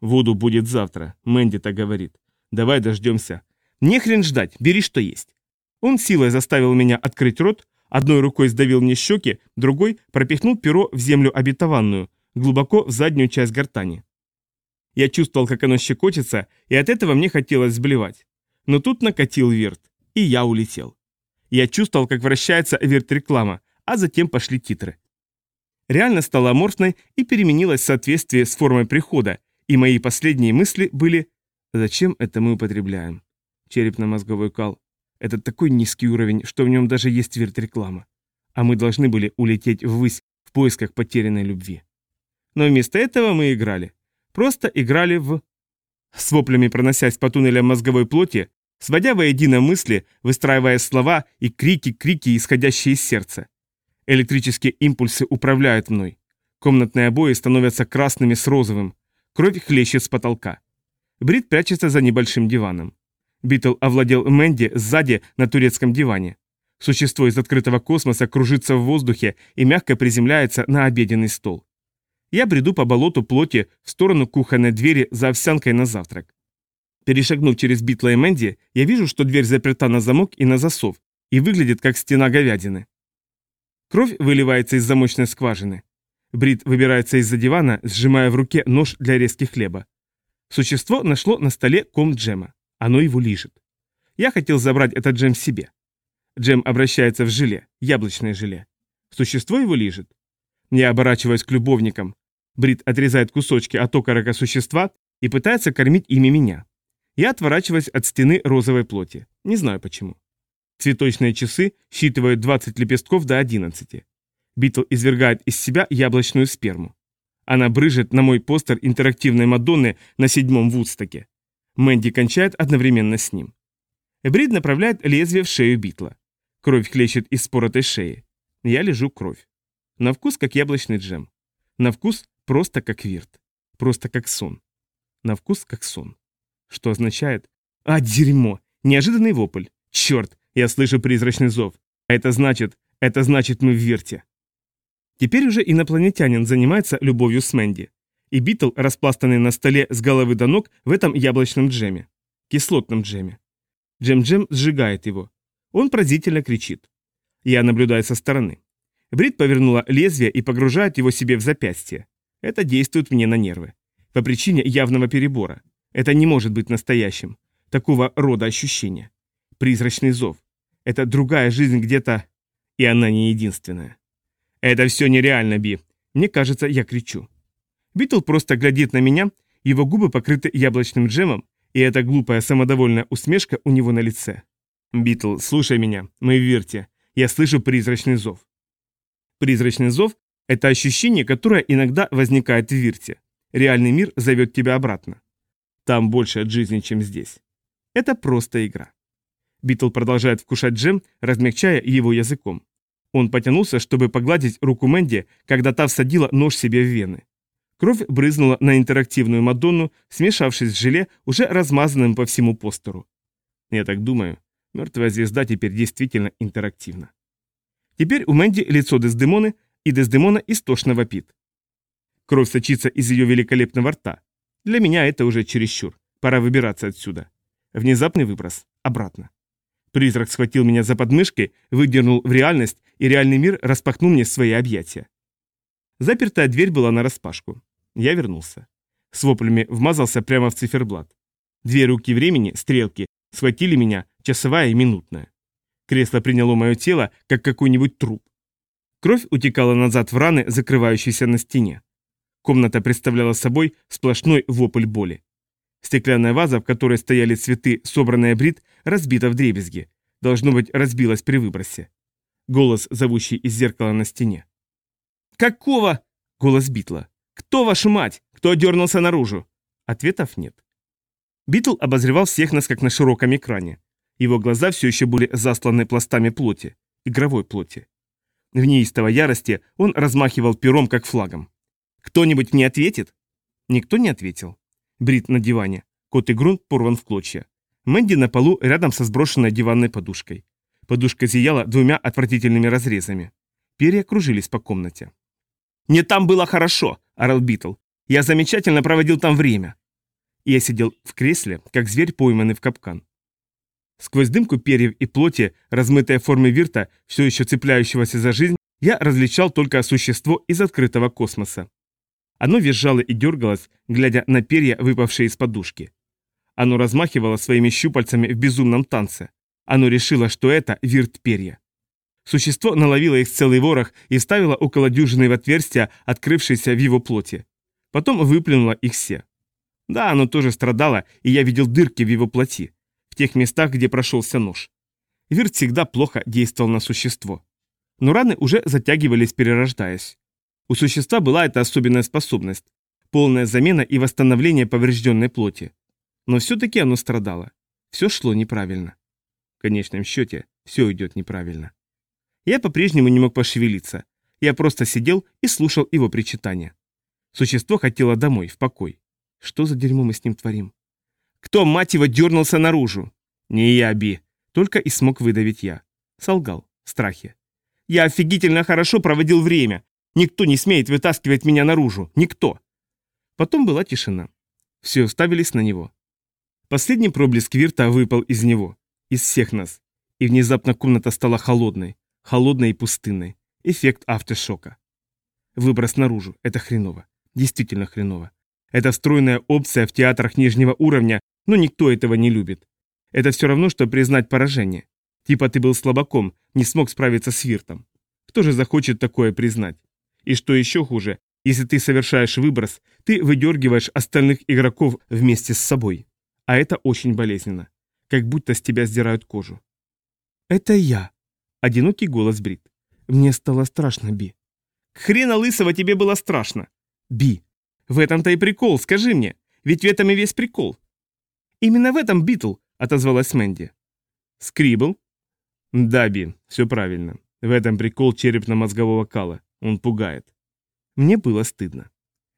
«Вуду будет завтра», — Мэнди так говорит. «Давай дождемся». «Не хрен ждать, бери что есть». Он силой заставил меня открыть рот, одной рукой сдавил мне щеки, другой пропихнул перо в землю обетованную, глубоко в заднюю часть гортани. Я чувствовал, как оно щекочется, и от этого мне хотелось сблевать. Но тут накатил вирт, и я улетел. Я чувствовал, как вращается вирт-реклама, а затем пошли титры. Реально стала аморфной и переменилась в соответствии с формой прихода, и мои последние мысли были «Зачем это мы употребляем?» Черепно-мозговой кал. Это такой низкий уровень, что в нем даже есть вирт-реклама. А мы должны были улететь ввысь в поисках потерянной любви. Но вместо этого мы играли. Просто играли в... С воплями проносясь по туннелям мозговой плоти, сводя воедино мысли, выстраивая слова и крики-крики, исходящие из сердца. Электрические импульсы управляют мной. Комнатные обои становятся красными с розовым. Кровь хлещет с потолка. Брит прячется за небольшим диваном. Битл овладел Мэнди сзади на турецком диване. Существо из открытого космоса кружится в воздухе и мягко приземляется на обеденный стол. Я бреду по болоту плоти в сторону кухонной двери за овсянкой на завтрак. Перешагнув через Битла и Мэнди, я вижу, что дверь заперта на замок и на засов, и выглядит как стена говядины. Кровь выливается из замочной скважины. Брит выбирается из-за дивана, сжимая в руке нож для резки хлеба. Существо нашло на столе ком джема. Оно его лижет. Я хотел забрать этот джем себе. Джем обращается в желе, яблочное желе. Существо его лижет. Я оборачиваюсь к любовникам, Брит отрезает кусочки от окорока существа и пытается кормить ими меня. Я отворачиваюсь от стены розовой плоти. Не знаю почему. Цветочные часы считывают 20 лепестков до 11. Битл извергает из себя яблочную сперму. Она брыжет на мой постер интерактивной Мадонны на седьмом Вудстоке. Мэнди кончает одновременно с ним. Брит направляет лезвие в шею Битла. Кровь хлещет из споротой шеи. Я лежу кровь. На вкус как яблочный джем. На вкус Просто как вирт. Просто как сон. На вкус как сон. Что означает? А, дерьмо! Неожиданный вопль. Черт, я слышу призрачный зов. Это значит, это значит мы в вирте. Теперь уже инопланетянин занимается любовью с Мэнди. И Битл, распластанный на столе с головы до ног в этом яблочном джеме. Кислотном джеме. Джем-джем сжигает его. Он пронзительно кричит. Я наблюдаю со стороны. Брит повернула лезвие и погружает его себе в запястье. Это действует мне на нервы. По причине явного перебора. Это не может быть настоящим. Такого рода ощущения. Призрачный зов. Это другая жизнь где-то... И она не единственная. Это все нереально, Би. Мне кажется, я кричу. Битл просто глядит на меня, его губы покрыты яблочным джемом, и эта глупая самодовольная усмешка у него на лице. Битл, слушай меня, мы в Вирте. Я слышу призрачный зов. Призрачный зов это ощущение, которое иногда возникает в Вирте. Реальный мир зовет тебя обратно. Там больше от жизни, чем здесь. Это просто игра. Битл продолжает вкушать джем, размягчая его языком. Он потянулся, чтобы погладить руку Мэнди, когда та всадила нож себе в вены. Кровь брызнула на интерактивную Мадонну, смешавшись с желе, уже размазанным по всему постеру. Я так думаю, мертвая звезда теперь действительно интерактивна. Теперь у Мэнди лицо Дездемоны и Дездемона истошно вопит. Кровь сочится из ее великолепного рта. Для меня это уже чересчур. Пора выбираться отсюда. Внезапный выброс. Обратно. Призрак схватил меня за подмышки, выдернул в реальность, и реальный мир распахнул мне свои объятия. Запертая дверь была нараспашку. Я вернулся. С воплями вмазался прямо в циферблат. Две руки времени, стрелки, схватили меня, часовая и минутная. Кресло приняло мое тело, как какой-нибудь труп. Кровь утекала назад в раны, закрывающиеся на стене. Комната представляла собой сплошной вопль боли. Стеклянная ваза, в которой стояли цветы, собранная брит, разбита в дребезги. Должно быть, разбилась при выбросе. Голос, зовущий из зеркала на стене. «Какого?» — голос Битла. «Кто ваша мать? Кто дернулся наружу?» Ответов нет. Битл обозревал всех нас, как на широком экране. Его глаза все еще были засланы пластами плоти, игровой плоти. В неистовой ярости он размахивал пером, как флагом. «Кто-нибудь мне ответит?» Никто не ответил. Брит на диване. Кот и грунт порван в клочья. Мэнди на полу рядом со сброшенной диванной подушкой. Подушка зияла двумя отвратительными разрезами. Перья кружились по комнате. «Мне там было хорошо!» – орал Битл. «Я замечательно проводил там время!» И я сидел в кресле, как зверь, пойманный в капкан. Сквозь дымку перьев и плоти, размытая формы вирта, все еще цепляющегося за жизнь, я различал только существо из открытого космоса. Оно визжало и дергалось, глядя на перья, выпавшие из подушки. Оно размахивало своими щупальцами в безумном танце. Оно решило, что это вирт-перья. Существо наловило их целый ворох и ставило около дюжины в отверстия, открывшиеся в его плоти. Потом выплюнуло их все. Да, оно тоже страдало, и я видел дырки в его плоти, в тех местах, где прошелся нож. Вирт всегда плохо действовал на существо. Но раны уже затягивались, перерождаясь. У существа была эта особенная способность – полная замена и восстановление поврежденной плоти. Но все-таки оно страдало. Все шло неправильно. В конечном счете, все идет неправильно. Я по-прежнему не мог пошевелиться. Я просто сидел и слушал его причитания. Существо хотело домой, в покой. Что за дерьмо мы с ним творим? Кто, мать его, дернулся наружу? Не я, Би. Только и смог выдавить я. Солгал. В страхе. Я офигительно хорошо проводил время. Никто не смеет вытаскивать меня наружу. Никто. Потом была тишина. Все уставились на него. Последний проблеск вирта выпал из него. Из всех нас. И внезапно комната стала холодной. Холодной и пустынной. Эффект автошока. Выброс наружу. Это хреново. Действительно хреново. Это встроенная опция в театрах нижнего уровня, но никто этого не любит. Это все равно, что признать поражение. Типа ты был слабаком, не смог справиться с виртом. Кто же захочет такое признать? И что еще хуже, если ты совершаешь выброс, ты выдергиваешь остальных игроков вместе с собой. А это очень болезненно. Как будто с тебя сдирают кожу. «Это я», — одинокий голос Брид. «Мне стало страшно, Би». «Хрена лысого тебе было страшно!» «Би, в этом-то и прикол, скажи мне. Ведь в этом и весь прикол». «Именно в этом Битл», — отозвалась Мэнди. «Скрибл?» «Да, Би, все правильно. В этом прикол черепно-мозгового кала. Он пугает. Мне было стыдно.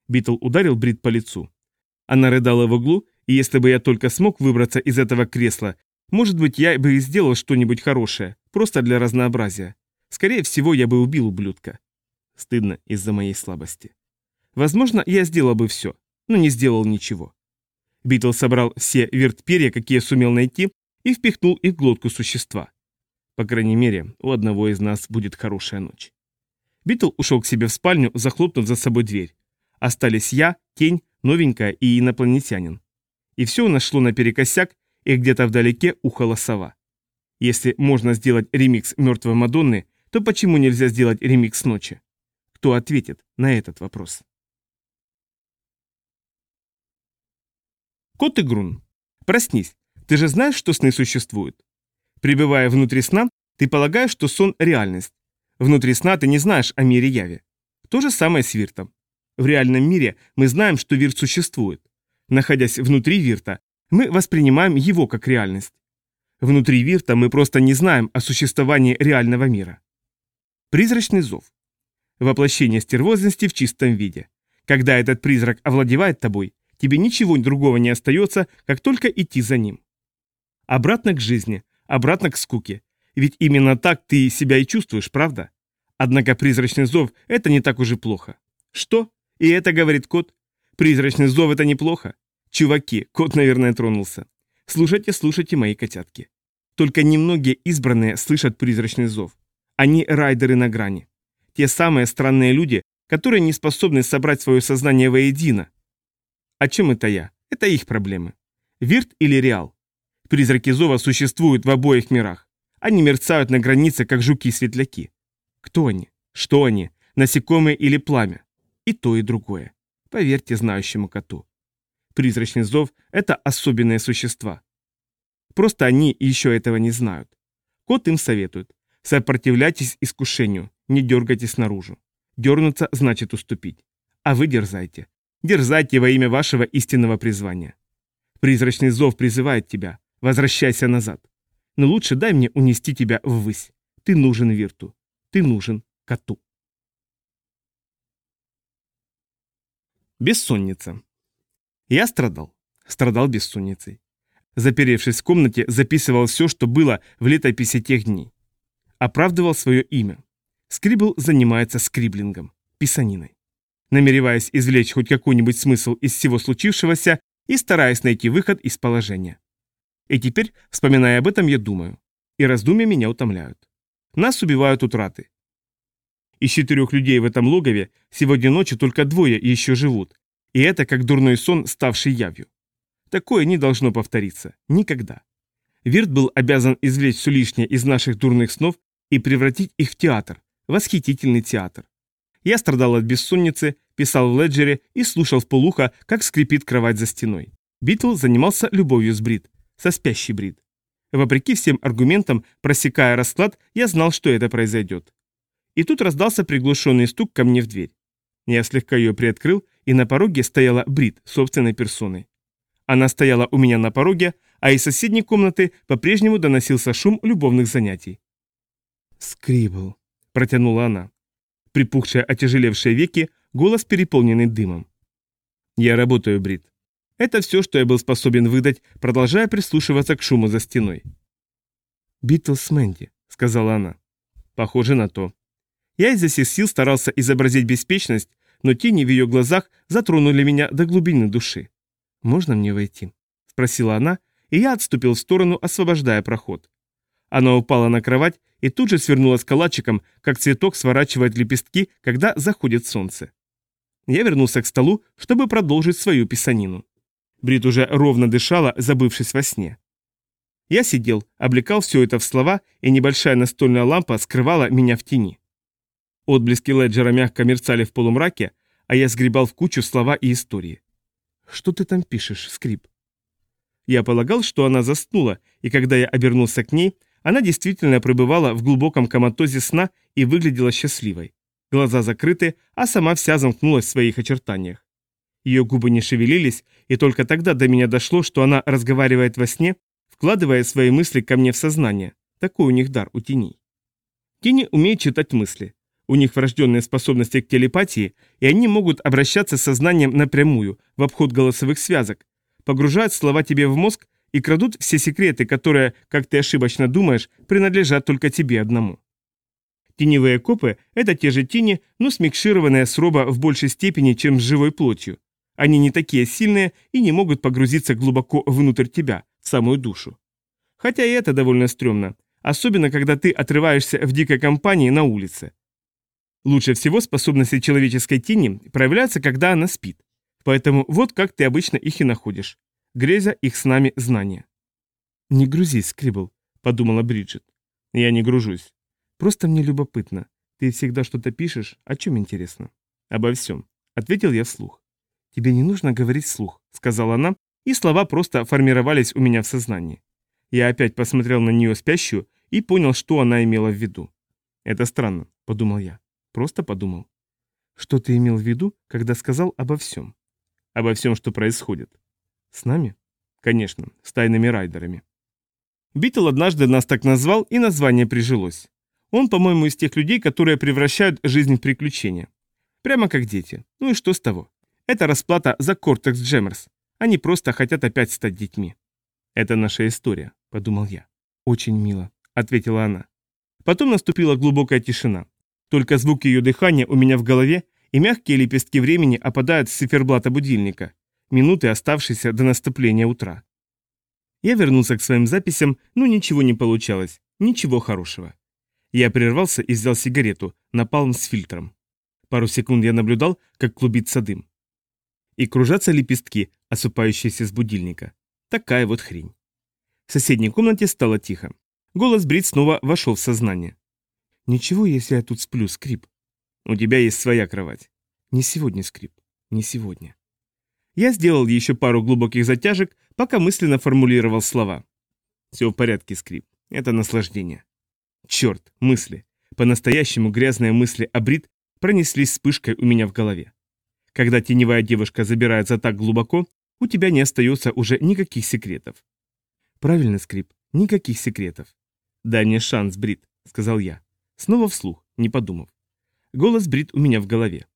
Битл ударил Брид по лицу. Она рыдала в углу, и если бы я только смог выбраться из этого кресла, может быть, я бы и сделал что-нибудь хорошее, просто для разнообразия. Скорее всего, я бы убил ублюдка. Стыдно из-за моей слабости. Возможно, я сделал бы все, но не сделал ничего. Битл собрал все виртперья, какие сумел найти, и впихнул их в глотку существа. По крайней мере, у одного из нас будет хорошая ночь. Битл ушел к себе в спальню, захлопнув за собой дверь. Остались я, тень, новенькая и инопланетянин. И все у нас шло наперекосяк, и где-то вдалеке ухала сова. Если можно сделать ремикс «Мертвой Мадонны», то почему нельзя сделать ремикс «Ночи»? Кто ответит на этот вопрос? Кот и Грун. Проснись. Ты же знаешь, что сны существуют? Пребывая внутри сна, ты полагаешь, что сон – реальность. Внутри сна ты не знаешь о мире яви. То же самое с виртом. В реальном мире мы знаем, что вирт существует. Находясь внутри вирта, мы воспринимаем его как реальность. Внутри вирта мы просто не знаем о существовании реального мира. Призрачный зов. Воплощение стервозности в чистом виде. Когда этот призрак овладевает тобой, тебе ничего другого не остается, как только идти за ним. Обратно к жизни, обратно к скуке, ведь именно так ты себя и чувствуешь, правда? Однако призрачный зов – это не так уж и плохо. Что? И это говорит кот? Призрачный зов – это неплохо? Чуваки, кот, наверное, тронулся. Слушайте, слушайте мои котятки. Только немногие избранные слышат призрачный зов. Они райдеры на грани. Те самые странные люди, которые не способны собрать свое сознание воедино. О чем это я? Это их проблемы. Вирт или Реал? Призраки Зова существуют в обоих мирах. Они мерцают на границе, как жуки-светляки. Кто они? Что они? Насекомые или пламя? И то, и другое. Поверьте знающему коту. Призрачный зов – это особенные существа. Просто они еще этого не знают. Кот им советует. Сопротивляйтесь искушению, не дергайтесь наружу. Дернуться значит уступить. А вы дерзайте. Дерзайте во имя вашего истинного призвания. Призрачный зов призывает тебя. Возвращайся назад. Но лучше дай мне унести тебя ввысь. Ты нужен Вирту. Ты нужен коту. Бессонница. Я страдал. Страдал бессонницей. Заперевшись в комнате, записывал все, что было в летописи тех дней. Оправдывал свое имя. Скрибл занимается скриблингом, писаниной. Намереваясь извлечь хоть какой-нибудь смысл из всего случившегося и стараясь найти выход из положения. И теперь, вспоминая об этом, я думаю. И раздумья меня утомляют. Нас убивают утраты. Из четырех людей в этом логове сегодня ночью только двое еще живут. И это как дурной сон, ставший явью. Такое не должно повториться. Никогда. Вирт был обязан извлечь все лишнее из наших дурных снов и превратить их в театр. Восхитительный театр. Я страдал от бессонницы, писал в леджере и слушал в полухо, как скрипит кровать за стеной. Битл занимался любовью с Брит, со спящей Брит. Вопреки всем аргументам, просекая расклад, я знал, что это произойдет. И тут раздался приглушенный стук ко мне в дверь. Я слегка ее приоткрыл, и на пороге стояла Брит собственной персоной. Она стояла у меня на пороге, а из соседней комнаты по-прежнему доносился шум любовных занятий. «Скрибл», — протянула она. Припухшие отяжелевшие веки, голос переполненный дымом. «Я работаю, Брит. Это все, что я был способен выдать, продолжая прислушиваться к шуму за стеной. «Битлз Мэнди», — сказала она. «Похоже на то». Я изо всех сил старался изобразить беспечность, но тени в ее глазах затронули меня до глубины души. «Можно мне войти?» — спросила она, и я отступил в сторону, освобождая проход. Она упала на кровать и тут же свернулась калачиком, как цветок сворачивает лепестки, когда заходит солнце. Я вернулся к столу, чтобы продолжить свою писанину. Брит уже ровно дышала, забывшись во сне. Я сидел, облекал все это в слова, и небольшая настольная лампа скрывала меня в тени. Отблески леджера мягко мерцали в полумраке, а я сгребал в кучу слова и истории. «Что ты там пишешь, скрип?» Я полагал, что она заснула, и когда я обернулся к ней, она действительно пребывала в глубоком коматозе сна и выглядела счастливой. Глаза закрыты, а сама вся замкнулась в своих очертаниях. Ее губы не шевелились, и только тогда до меня дошло, что она разговаривает во сне, вкладывая свои мысли ко мне в сознание. Такой у них дар у теней. Тени умеют читать мысли. У них врожденные способности к телепатии, и они могут обращаться с сознанием напрямую, в обход голосовых связок, погружают слова тебе в мозг и крадут все секреты, которые, как ты ошибочно думаешь, принадлежат только тебе одному. Теневые копы – это те же тени, но смикшированные с роба в большей степени, чем с живой плотью. Они не такие сильные и не могут погрузиться глубоко внутрь тебя, в самую душу. Хотя и это довольно стрёмно, особенно когда ты отрываешься в дикой компании на улице. Лучше всего способности человеческой тени проявляются, когда она спит. Поэтому вот как ты обычно их и находишь, грезя их с нами знания. «Не грузись, Скрибл», — подумала Бриджит. «Я не гружусь. Просто мне любопытно. Ты всегда что-то пишешь, о чем интересно?» «Обо всем», — ответил я вслух. «Тебе не нужно говорить вслух», — сказала она, и слова просто формировались у меня в сознании. Я опять посмотрел на нее спящую и понял, что она имела в виду. «Это странно», — подумал я. Просто подумал. «Что ты имел в виду, когда сказал обо всем?» «Обо всем, что происходит». «С нами?» «Конечно, с тайными райдерами». Битл однажды нас так назвал, и название прижилось. Он, по-моему, из тех людей, которые превращают жизнь в приключения. Прямо как дети. Ну и что с того? Это расплата за Кортекс Джеммерс. Они просто хотят опять стать детьми. Это наша история, подумал я. Очень мило, ответила она. Потом наступила глубокая тишина. Только звук ее дыхания у меня в голове и мягкие лепестки времени опадают с циферблата будильника, минуты, оставшиеся до наступления утра. Я вернулся к своим записям, но ничего не получалось, ничего хорошего. Я прервался и взял сигарету, напалм с фильтром. Пару секунд я наблюдал, как клубится дым и кружатся лепестки, осыпающиеся с будильника. Такая вот хрень. В соседней комнате стало тихо. Голос Брит снова вошел в сознание. «Ничего, если я тут сплю, Скрип?» «У тебя есть своя кровать». «Не сегодня, Скрип, не сегодня». Я сделал еще пару глубоких затяжек, пока мысленно формулировал слова. Все в порядке, Скрип. Это наслаждение. Черт, мысли. По-настоящему грязные мысли о Брит пронеслись вспышкой у меня в голове. Когда теневая девушка забирается так глубоко, у тебя не остается уже никаких секретов. Правильно, Скрип, никаких секретов. «Дай мне шанс, Брит», — сказал я. Снова вслух, не подумав. Голос Брит у меня в голове.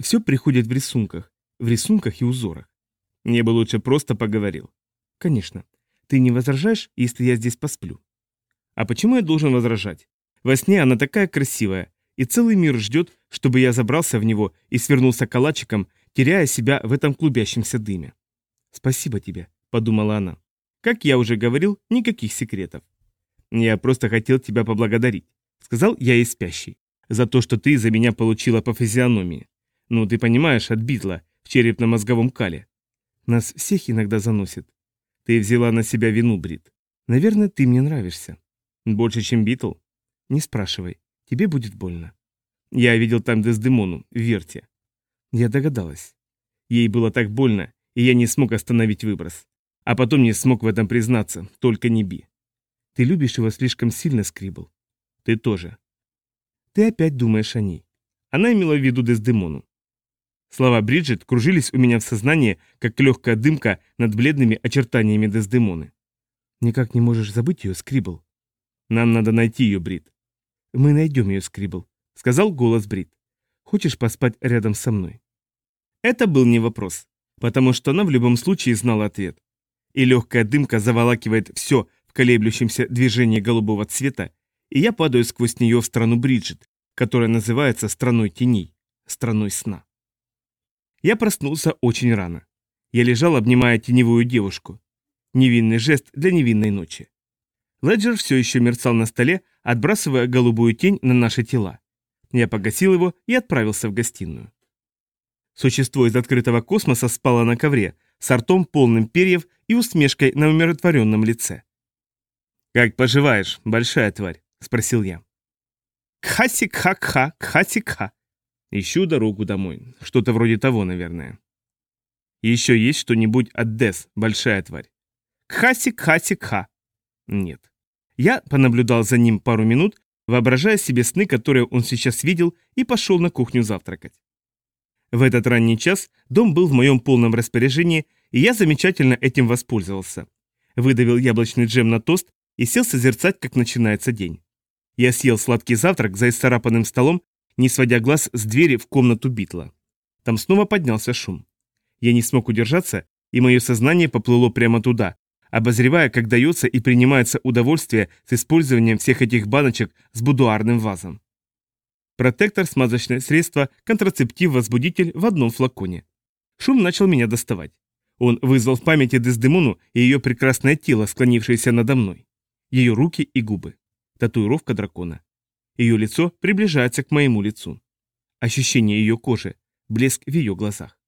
Все приходит в рисунках, в рисунках и узорах. Мне бы лучше просто поговорил. Конечно. Ты не возражаешь, если я здесь посплю? А почему я должен возражать? Во сне она такая красивая, и целый мир ждет, чтобы я забрался в него и свернулся калачиком, теряя себя в этом клубящемся дыме. «Спасибо тебе», — подумала она. «Как я уже говорил, никаких секретов. Я просто хотел тебя поблагодарить», — сказал я и спящий, «за то, что ты за меня получила по физиономии. Ну, ты понимаешь, от битла, в черепно-мозговом кале. Нас всех иногда заносит. Ты взяла на себя вину, Брит. Наверное, ты мне нравишься. Больше, чем Битл? Не спрашивай. Тебе будет больно. Я видел там Дездемону, в Верте. Я догадалась. Ей было так больно, и я не смог остановить выброс. А потом не смог в этом признаться, только не Би. Ты любишь его слишком сильно, Скрибл. Ты тоже. Ты опять думаешь о ней. Она имела в виду Дездемону. Слова Бриджит кружились у меня в сознании, как легкая дымка над бледными очертаниями Дездемоны. Никак не можешь забыть ее, Скрибл. Нам надо найти ее, Брит. Мы найдем ее, Скрибл, сказал голос Брит. Хочешь поспать рядом со мной? Это был не вопрос, потому что она в любом случае знала ответ. И легкая дымка заволакивает все в колеблющемся движении голубого цвета, и я падаю сквозь нее в страну Бриджит, которая называется страной теней, страной сна. Я проснулся очень рано. Я лежал, обнимая теневую девушку. Невинный жест для невинной ночи. Леджер все еще мерцал на столе, отбрасывая голубую тень на наши тела. Я погасил его и отправился в гостиную. Существо из открытого космоса спало на ковре, с ртом полным перьев и усмешкой на умиротворенном лице. «Как поживаешь, большая тварь?» – спросил я. «Кхасик-ха-кха, кхасик-ха», Ищу дорогу домой. Что-то вроде того, наверное. Еще есть что-нибудь от Дес, большая тварь. Кхасик, хасик, ха. Нет. Я понаблюдал за ним пару минут, воображая себе сны, которые он сейчас видел, и пошел на кухню завтракать. В этот ранний час дом был в моем полном распоряжении, и я замечательно этим воспользовался. Выдавил яблочный джем на тост и сел созерцать, как начинается день. Я съел сладкий завтрак за исцарапанным столом не сводя глаз с двери в комнату Битла. Там снова поднялся шум. Я не смог удержаться, и мое сознание поплыло прямо туда, обозревая, как дается и принимается удовольствие с использованием всех этих баночек с будуарным вазом. Протектор, смазочное средство, контрацептив, возбудитель в одном флаконе. Шум начал меня доставать. Он вызвал в памяти Дездемону и ее прекрасное тело, склонившееся надо мной. Ее руки и губы. Татуировка дракона. Ее лицо приближается к моему лицу. Ощущение ее кожи, блеск в ее глазах.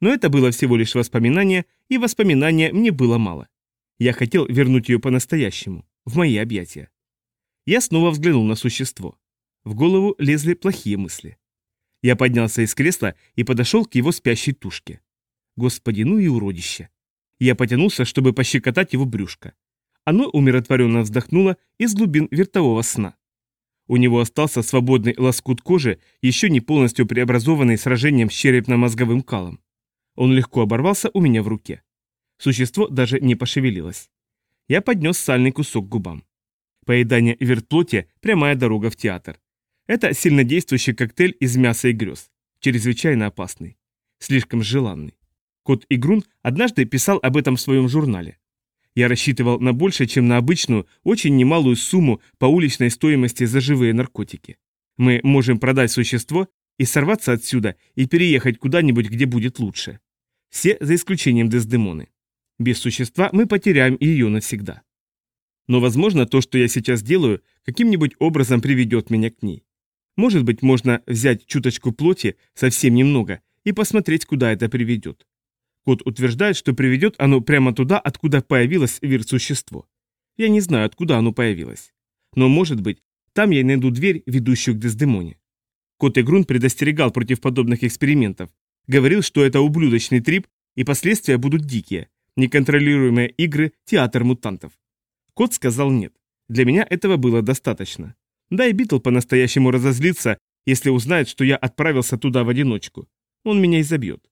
Но это было всего лишь воспоминание, и воспоминания мне было мало. Я хотел вернуть ее по-настоящему, в мои объятия. Я снова взглянул на существо. В голову лезли плохие мысли. Я поднялся из кресла и подошел к его спящей тушке. Господи, ну и уродище. Я потянулся, чтобы пощекотать его брюшко. Оно умиротворенно вздохнуло из глубин вертового сна. У него остался свободный лоскут кожи, еще не полностью преобразованный сражением с черепно-мозговым калом. Он легко оборвался у меня в руке. Существо даже не пошевелилось. Я поднес сальный кусок к губам. Поедание вертплоти – прямая дорога в театр. Это сильнодействующий коктейль из мяса и грез. Чрезвычайно опасный. Слишком желанный. Кот Игрун однажды писал об этом в своем журнале. Я рассчитывал на больше, чем на обычную, очень немалую сумму по уличной стоимости за живые наркотики. Мы можем продать существо и сорваться отсюда и переехать куда-нибудь, где будет лучше. Все за исключением Дездемоны. Без существа мы потеряем ее навсегда. Но, возможно, то, что я сейчас делаю, каким-нибудь образом приведет меня к ней. Может быть, можно взять чуточку плоти, совсем немного, и посмотреть, куда это приведет. Кот утверждает, что приведет оно прямо туда, откуда появилось вир-существо. Я не знаю, откуда оно появилось. Но, может быть, там я найду дверь, ведущую к Дездемоне. Кот Игрун предостерегал против подобных экспериментов. Говорил, что это ублюдочный трип, и последствия будут дикие. Неконтролируемые игры, театр мутантов. Кот сказал нет. Для меня этого было достаточно. Да и Битл по-настоящему разозлится, если узнает, что я отправился туда в одиночку. Он меня изобьет.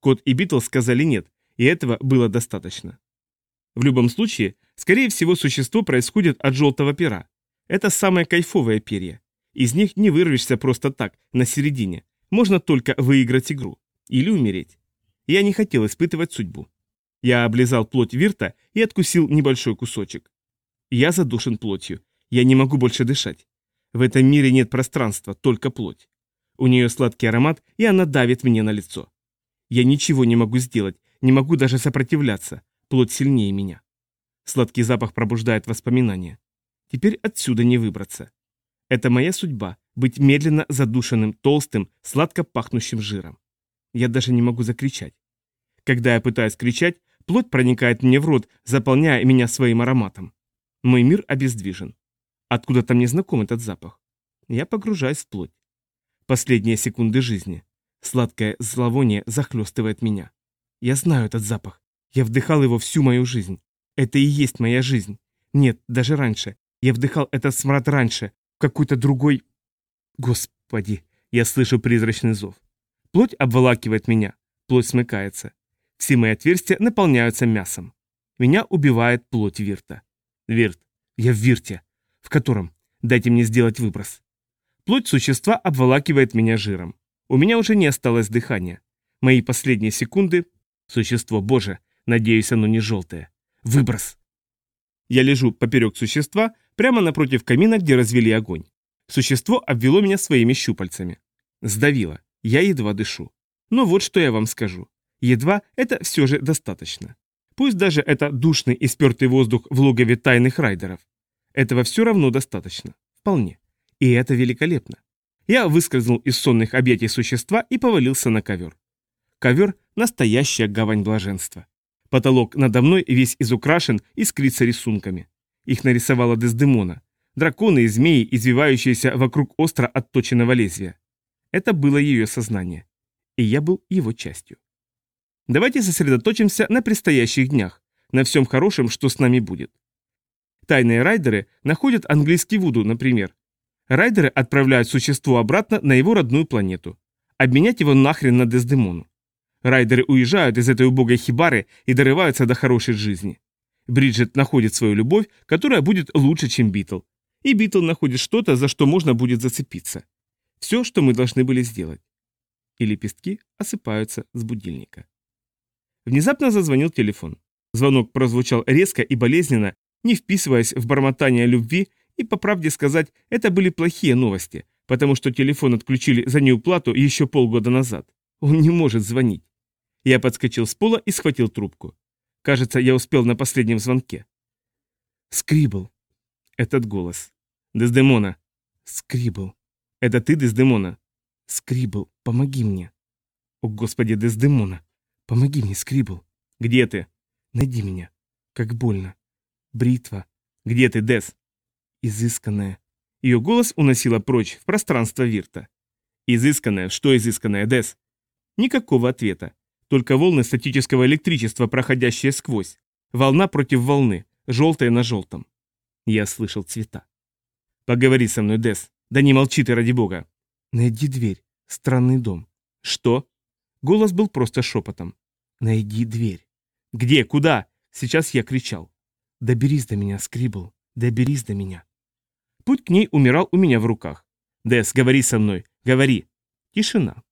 Кот и Битл сказали нет, и этого было достаточно. В любом случае, скорее всего, существо происходит от желтого пера. Это самое кайфовое перья. Из них не вырвешься просто так, на середине. Можно только выиграть игру. Или умереть. Я не хотел испытывать судьбу. Я облизал плоть Вирта и откусил небольшой кусочек. Я задушен плотью. Я не могу больше дышать. В этом мире нет пространства, только плоть. У нее сладкий аромат, и она давит мне на лицо. Я ничего не могу сделать, не могу даже сопротивляться. Плоть сильнее меня. Сладкий запах пробуждает воспоминания. Теперь отсюда не выбраться. Это моя судьба – быть медленно задушенным, толстым, сладко пахнущим жиром. Я даже не могу закричать. Когда я пытаюсь кричать, плоть проникает мне в рот, заполняя меня своим ароматом. Мой мир обездвижен. Откуда-то мне знаком этот запах. Я погружаюсь в плоть. Последние секунды жизни. Сладкое зловоние захлестывает меня. Я знаю этот запах. Я вдыхал его всю мою жизнь. Это и есть моя жизнь. Нет, даже раньше. Я вдыхал этот смрад раньше, в какой-то другой... Господи, я слышу призрачный зов. Плоть обволакивает меня, плоть смыкается. Все мои отверстия наполняются мясом. Меня убивает плоть Вирта. Вирт. Я в Вирте. В котором? Дайте мне сделать выброс. Плоть существа обволакивает меня жиром. У меня уже не осталось дыхания. Мои последние секунды... Существо Боже, надеюсь, оно не желтое. Выброс. Я лежу поперек существа, прямо напротив камина, где развели огонь. Существо обвело меня своими щупальцами. Сдавило. Я едва дышу. Но вот что я вам скажу. Едва это все же достаточно. Пусть даже это душный и спертый воздух в логове тайных райдеров. Этого все равно достаточно. Вполне. И это великолепно. Я выскользнул из сонных объятий существа и повалился на ковер. Ковер – настоящая гавань блаженства. Потолок надо мной весь изукрашен и скрится рисунками. Их нарисовала Дездемона. Драконы и змеи, извивающиеся вокруг остро отточенного лезвия. Это было ее сознание. И я был его частью. Давайте сосредоточимся на предстоящих днях, на всем хорошем, что с нами будет. Тайные райдеры находят английский Вуду, например. Райдеры отправляют существо обратно на его родную планету. Обменять его нахрен на Дездемону. Райдеры уезжают из этой убогой хибары и дорываются до хорошей жизни. Бриджит находит свою любовь, которая будет лучше, чем Битл. И Битл находит что-то, за что можно будет зацепиться. Все, что мы должны были сделать. И лепестки осыпаются с будильника. Внезапно зазвонил телефон. Звонок прозвучал резко и болезненно, не вписываясь в бормотание любви, и, по правде сказать, это были плохие новости, потому что телефон отключили за неуплату еще полгода назад. Он не может звонить. Я подскочил с пола и схватил трубку. Кажется, я успел на последнем звонке. Скрибл. Этот голос. Дездемона. Скрибл. Это ты, Дездемона? Скрибл, помоги мне. О, господи, Дездемона. Помоги мне, Скрибл. Где ты? Найди меня. Как больно. Бритва. Где ты, Дес? Изысканная. Ее голос уносила прочь, в пространство Вирта. Изысканная? Что изысканная, Дес? Никакого ответа. Только волны статического электричества, проходящие сквозь. Волна против волны, желтая на желтом. Я слышал цвета. Поговори со мной, Дес. Да не молчи ты, ради бога. Найди дверь. Странный дом. Что? Голос был просто шепотом. Найди дверь. Где? Куда? Сейчас я кричал. Доберись до меня, Скрибл. Доберись до меня. Путь к ней умирал у меня в руках. Дес, говори со мной. Говори. Тишина.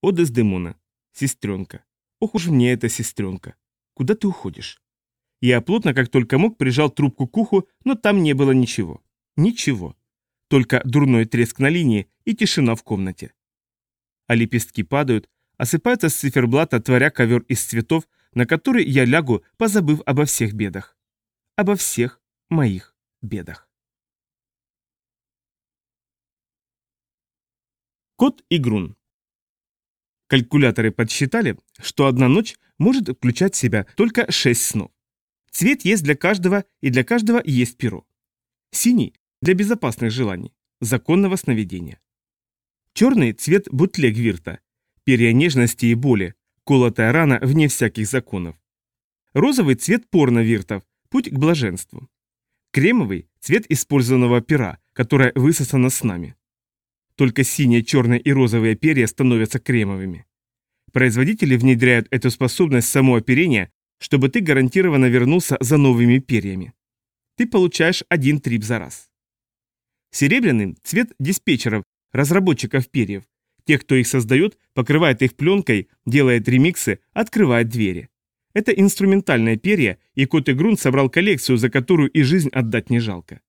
О, Дездемона. Сестренка. Ох уж мне эта сестренка. Куда ты уходишь? Я плотно, как только мог, прижал трубку к уху, но там не было ничего. Ничего. Только дурной треск на линии и тишина в комнате. А лепестки падают, осыпаются с циферблата, творя ковер из цветов, на который я лягу, позабыв обо всех бедах. Обо всех моих бедах. Кот и Грун Калькуляторы подсчитали, что одна ночь может включать в себя только 6 снов. Цвет есть для каждого, и для каждого есть перо. Синий – для безопасных желаний, законного сновидения. Черный – цвет бутлег вирта, перья нежности и боли, колотая рана вне всяких законов. Розовый – цвет порно виртов, путь к блаженству. Кремовый – цвет использованного пера, которое высосано с нами. Только синие, черные и розовые перья становятся кремовыми. Производители внедряют эту способность в само оперение, чтобы ты гарантированно вернулся за новыми перьями. Ты получаешь один трип за раз. Серебряный – цвет диспетчеров, разработчиков перьев. Тех, кто их создает, покрывает их пленкой, делает ремиксы, открывает двери. Это инструментальное перья, и Кот и Грунт собрал коллекцию, за которую и жизнь отдать не жалко.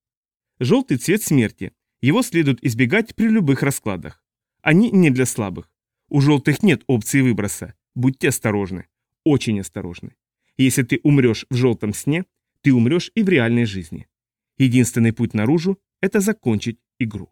Желтый цвет смерти. Его следует избегать при любых раскладах. Они не для слабых. У желтых нет опции выброса. Будьте осторожны. Очень осторожны. Если ты умрешь в желтом сне, ты умрешь и в реальной жизни. Единственный путь наружу – это закончить игру.